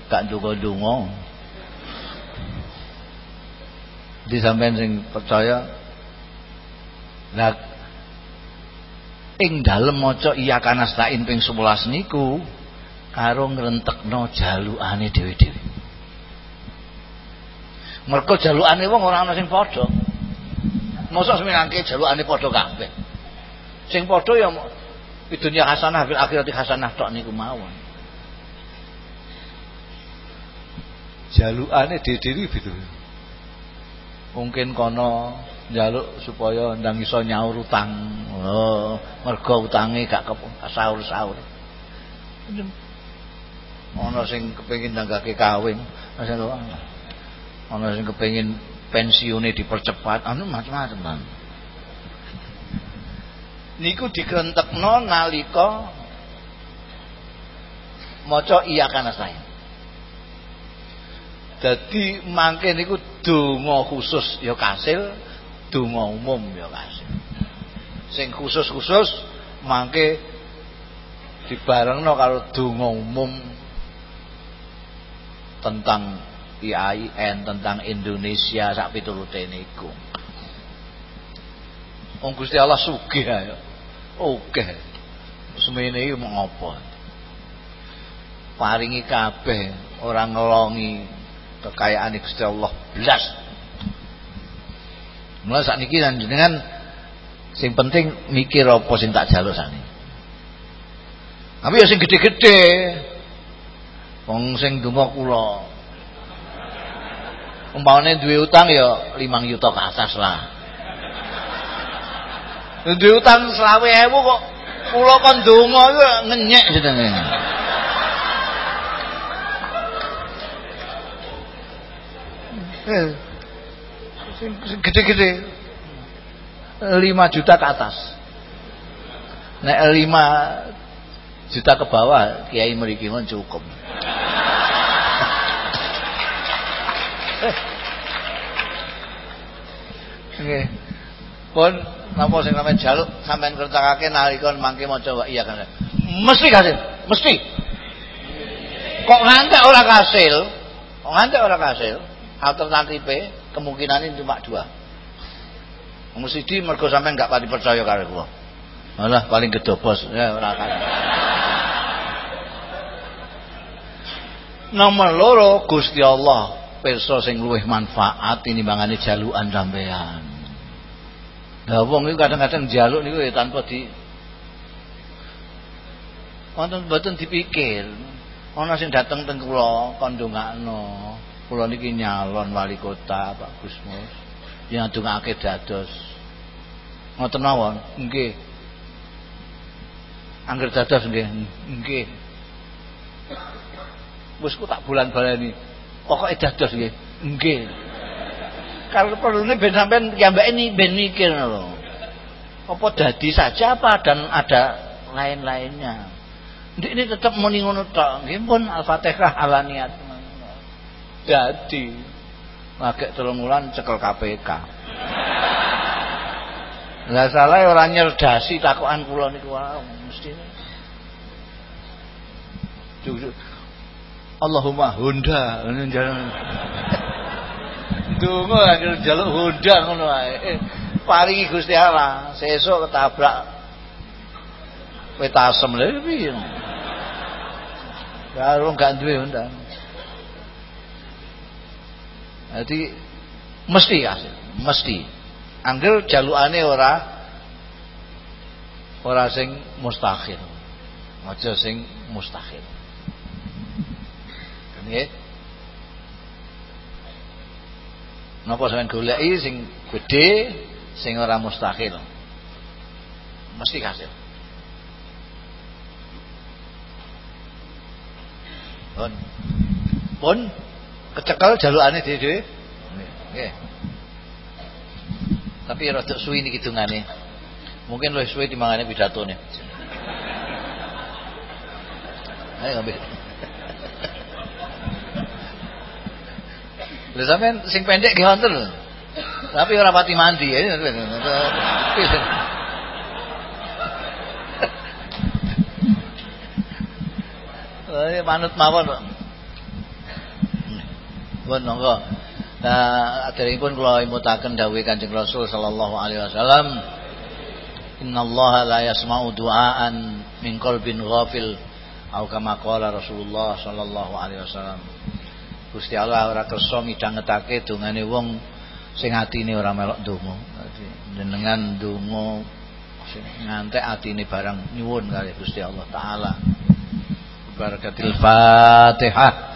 Gak ndonga-ndonga di sampean sing percaya lah ing dalem maca iya kanastain ping 11 niku karo ngrentekno jalukane dhewe-dhewe. Mergo jalukane wong ora ana sing padha. Mosok seminangke jalukane padha kabeh. Sing padha ya dunya hasanah fil akhirati hasanah tok niku mawon. Jalukane dhewe-dhewe gitu mungkin kono njaluk supaya ndang iso nyaur utang. Oh mergo utange gak sahur-sahur. Ana sing kepengin nanggake kawin ana sing kepengin pensiune dipercepat anu macam-macam niku digrentekno nalika maca iya kana saya Jadi mangke niku donga khusus ya kasil, donga umum ya kasil. Sing khusus-khusus mangke dibarengno karo donga umum tentang IAIN tentang Indonesia sak piturute niku. Wong Gusti Allah sugih ya. Oke. Semene iki ngopo? Paringi kabeh orang ngelongi kekayaan Gusti Allah belas. Mulai saat ini dan dengan sing penting mikir apa sing tak jaluk sani. Tapi ya sing gede-gede. Wong sing donga kula. Umpamane duwe utang ya 5 juta ke atas lah. Duwe utang 20.000 kok kula kon donga iku ngenyek jenenge. Gede-gede 5 juta ke atas nek 5 juta ke bawah kiai mriki cukup Nggih. Pun napa sing sampean jaluk sampean kertakake nalika mangke maca iya kan. Mesti kasil, mesti. Kok ngantek ora kasil? Kok ngantek ora kasil? Alternatif kemungkinan ini cuma dua mesti di mergo sampai nggak pati percaya karo gua Alah paling gedobos ya ora kan. Nomor loro Gusti Allah pirsa sing luwih manfaat tinimbangane jalukan sampean. Lah wong iku kadang-kadang jaluk niku ya tanpa di wonten mboten dipikir. Ana sing dateng teng kula kon ndongakno. Kula niki nyalon wali kota Pak Gusmus. Yang ndongake dados. Ngoten mawon. Nggih. Angger dados nggih. Nggih. Wis ku tak bulan baleni. Pokoke dados nggih. Nggih. Kalau perlune ben sampean mbak ini ben mikir lho. Apa dadi saja apa dan ada lain-lainnya. Ini tetap muni ngono tok. Pun Al-Fatihah ala niat. Dadi lagi telung wulan cekel KPK. Lah salah ora nyerdasi takokan kula niku wae mestine. Allahumma Honda ngene jalan. Donga anggere jaluk Honda ngono wae. Paringi Gusti Allah, sesuk ketabrak wetasem lha piye. Karo gak duwe Honda. Jadi mesti hasil, mesti. Angger jalukane ora ora sing mustahil. Aja sing mustahil. Nggih. Napa sampean goleki sing gedhe, sing ora mustahil. Mesti hasil. Pun. Pun kecekel jalukane dhewe-dhewe. Nggih. Tapi rada suwi niki hitungane. Mungkin luwih suwi timbangane pidatone. Ayo ambil. Lha sampean sing pendek nggih wonten. Tapi ora pati mandi ya. Manut mawon. Pun monggo. Nah, akhiripun kula imutaken dawuh Kanjeng Rasul sallallahu alaihi wasallam. Innallaha la yasma'u du'aan min qalbin ghafil. Au kama qala Rasulullah sallallahu alaihi wasallam. Gusti Allah ora kersa midhangetake dongane wong sing atine ora melok donga. Jenengan donga ngantek atine barang nyuwun kali Gusti Allah taala. Barakatil Fatihah.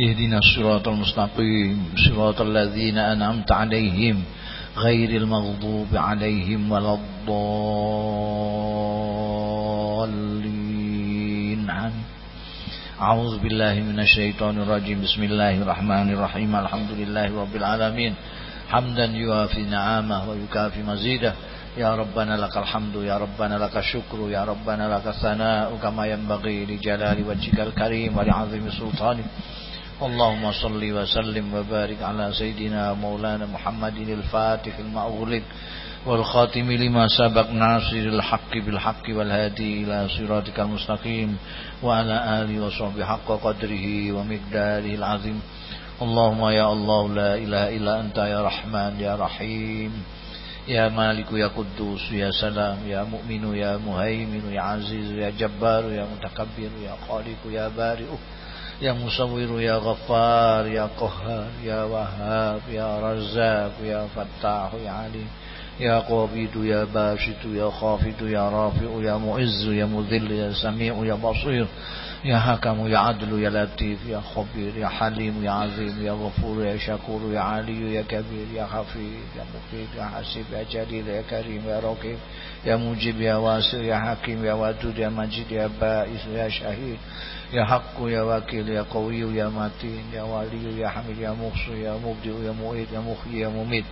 اهدنا الصراط المستقيم صراط الذين أنعمت عليهم غير المغضوب عليهم ولا الضالين. أعوذ بالله من الشيطان الرجيم. بسم الله الرحمن الرحيم. الحمد لله رب العالمين. حمدا يوافي نعامه ويكافي مزيده. يا ربنا لك الحمد يا ربنا لك الشكر يا ربنا لك الثناء كما ينبغي لجلال وجهك الكريم ولعظيم سلطانك. اللهم صل وسلم وبارك على سيدنا مولانا محمد الفاتح المأغلق والخاتم لما سبق ناصر الحق بالحق والهادي إلى صراطك المستقيم وعلى آله وصحبه حق قدره ومقداره العظيم اللهم يا الله لا إله إلا أنت يا رحمن يا رحيم يا مالك يا قدوس يا سلام يا مؤمن يا مهيمن يا عزيز يا جبار يا متكبر يا خالق يا بارئ يا مصور يا غفار يا قهار يا وهاب يا رزاق يا فتاح يا عليم يا قابض يا باسط يا خافض يا رافع يا معز يا مذل يا سميع يا بصير يا حكم يا عدل يا لطيف يا خبير يا حليم يا عظيم يا غفور يا شكور يا علي يا كبير يا خفيف يا مقيت يا حسيب يا جليل يا كريم يا رقيب يا مجيب يا واسع يا حكيم يا ودود يا مجيد يا بائس يا شهيد يا حق يا وكيل يا قوي يا متين يا ولي يا حميد يا مخصي يا مبدئ يا معيد يا مخي يا مميت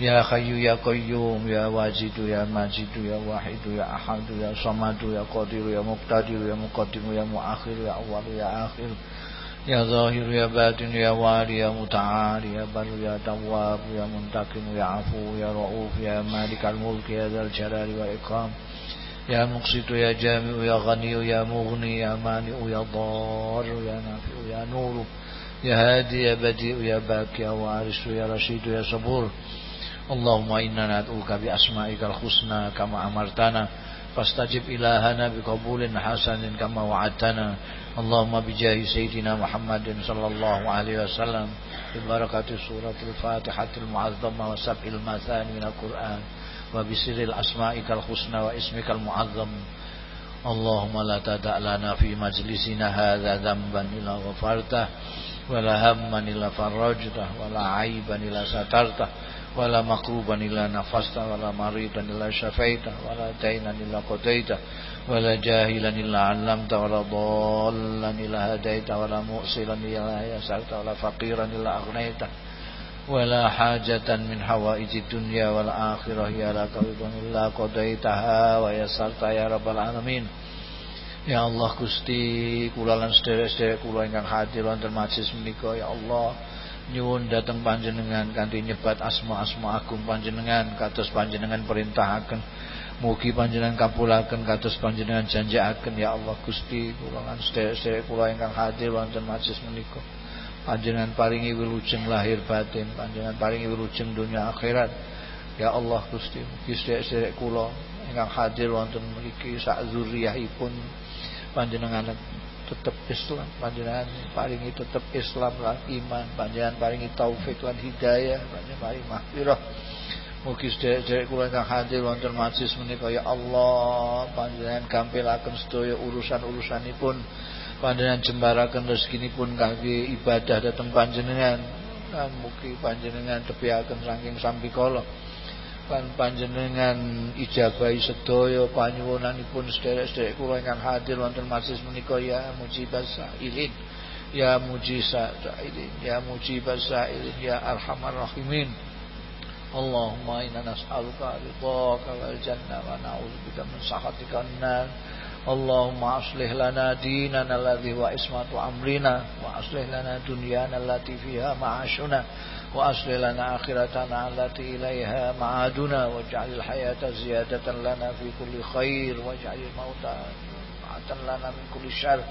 يا حي يا قيوم يا واجد يا ماجد يا واحد يا أحد يا صمد يا قادر يا مقتدر يا مقدم يا مؤخر يا أول يا آخر يا ظاهر يا باطن يا والي يا متعال يا بر يا تواب يا منتقم يا عفو يا رؤوف يا مالك الملك يا ذا الجلال والإكرام يا مقسط يا جامع يا غني يا مغني يا مانع يا ضار يا نافع يا نور يا هادي يا بديع يا باكي يا وارث يا رشيد يا صبور. اللهم إنا ندعوك بأسمائك الحسنى كما أمرتنا. فاستجب إلهنا بقبول حسن كما وعدتنا. اللهم بجاه سيدنا محمد صلى الله عليه وسلم. ببركة سورة الفاتحة المعظمة وسبع المثاني من القرآن. وبسر الأسمائك الحسنى واسمك المعظم. اللهم لا تدع لنا في مجلسنا هذا ذنبا إلا غفرته ولا هما إلا فرجته ولا عيبا إلا سترته ولا مقروبا إلا نفسته ولا مريضا إلا شفيته ولا دينا إلا قضيته ولا جاهلا إلا علمته ولا ضالا إلا هديته ولا مؤسلا إلا يسرته ولا فقيرا إلا أغنيته. ولا حاجة من حوائج الدنيا والآخرة هي لك إلا قضيتها ويسرتها يا رب العالمين Ya Allah Gusti kula lan sederek-sederek kula ingkang hadir wonten majelis menika ya Allah nyuwun dhateng panjenengan kanthi nyebat asma-asma agung panjenengan kados panjenengan perintahaken mugi panjenengan kapulaken kados panjenengan janjiaken ya Allah Gusti kula lan sederek-sederek kula ingkang hadir wonten majelis menika panjenengan paringi wilujeng lahir batin panjenengan paringi wilujeng dunia akhirat. Ya Allah Gusti mugi sederek-sederek kula ingkang hadir wonten mriki sak zuriyahipun panjenengan tetap Islam panjenengan paringi tetap Islam lan iman panjenengan paringi taufik lan hidayah panjenengan paringi mahfirah Mugi sedherek kula ingkang hadir wonten majelis menika ya Allah panjenengan gampilaken sedaya urusan-urusanipun panjenengan jembaraken rezekinipun kangge ibadah dhateng panjenengan. Lan mugi panjenengan tepiaken saking sampikala pan panjenengan ijabahi sedaya panyuwunanipun sederek-sederek kula ingkang hadir wonten majelis menika. Ya mujibas sailin ya mujisa sailin ya mujibas sailin ya arhamar rahimin. Allahumma inna nas'aluka ridhaka wal jannah wa na'udzubika min sakhatika an-nar Allahumma aslih lana dinana alladhi wa ismatu amrina wa aslih lana dunyana allati fiha ma'ashuna وأصل لنا آخرتنا التي إليها معادنا واجعل الحياة زيادة لنا في كل خير واجعل الموت معة لنا من كل شر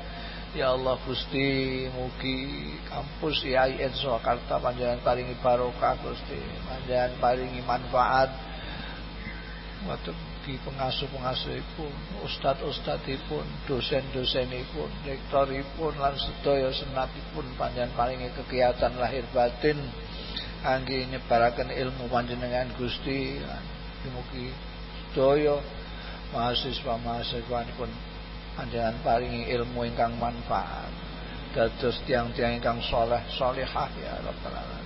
Ya Allah Gusti mugi kampus IAIN Surakarta panjenengan paringi barokah Gusti panjenengan paringi manfaat mugi pengasuh-pengasuhipun ustad-ustadipun dosen-dosenipun rektoripun lan sedaya senatipun panjenengan paringi kegiatan lahir batin. Kangge nyebaraken ilmu panjenengan Gusti mugi sedaya mahasiswa mahasiswanipun panjenengan paringi ilmu ingkang manfaat. Dados tiang-tiang ingkang saleh salihah ya rabbal alamin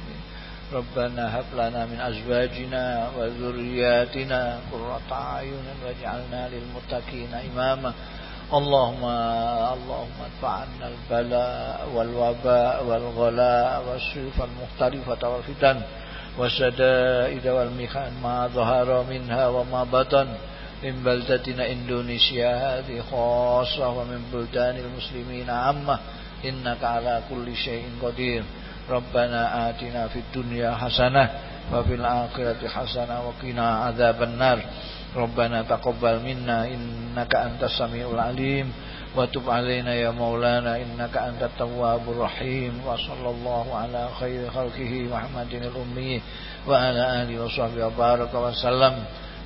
Rabbana hab lana min azwajina wa dzurriyyatina qurrata ayunin waj'alna lil muttaqina imama اللهم اللهم ادفع عنا البلاء والوباء والغلاء والسيوف المختلفة والفتن والشدائد والمحن ما ظهر منها وما بطن من بلدتنا إندونيسيا هذه خاصة ومن بلدان المسلمين عامة إنك على كل شيء قدير ربنا آتنا في الدنيا حسنة وفي الآخرة حسنة وقنا عذاب النار ربنا تقبل منا إنك أنت السميع العليم وتب علينا يا مولانا إنك أنت التواب الرحيم وصلى الله على خير خلقه محمد الأمي وعلى آله وصحبه وبارك وسلم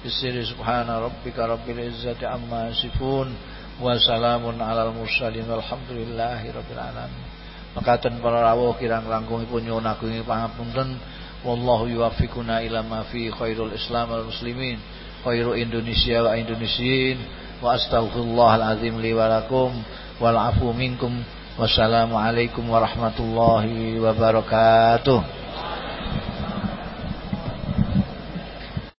بالسر سبحان ربك رب العزة عما يصفون وسلام على المرسلين والحمد لله رب العالمين Makaten para rawuh kirang langkungipun nyuwun agung pangapunten. Wallahu yuwaffiquna ila ma fi khairul islam wal muslimin. Khairu Indonesia wa Indonesiin wa astaghfirullahal azim li wa lakum. Wal afu minkum. Wassalamu alaikum warahmatullahi wabarakatuh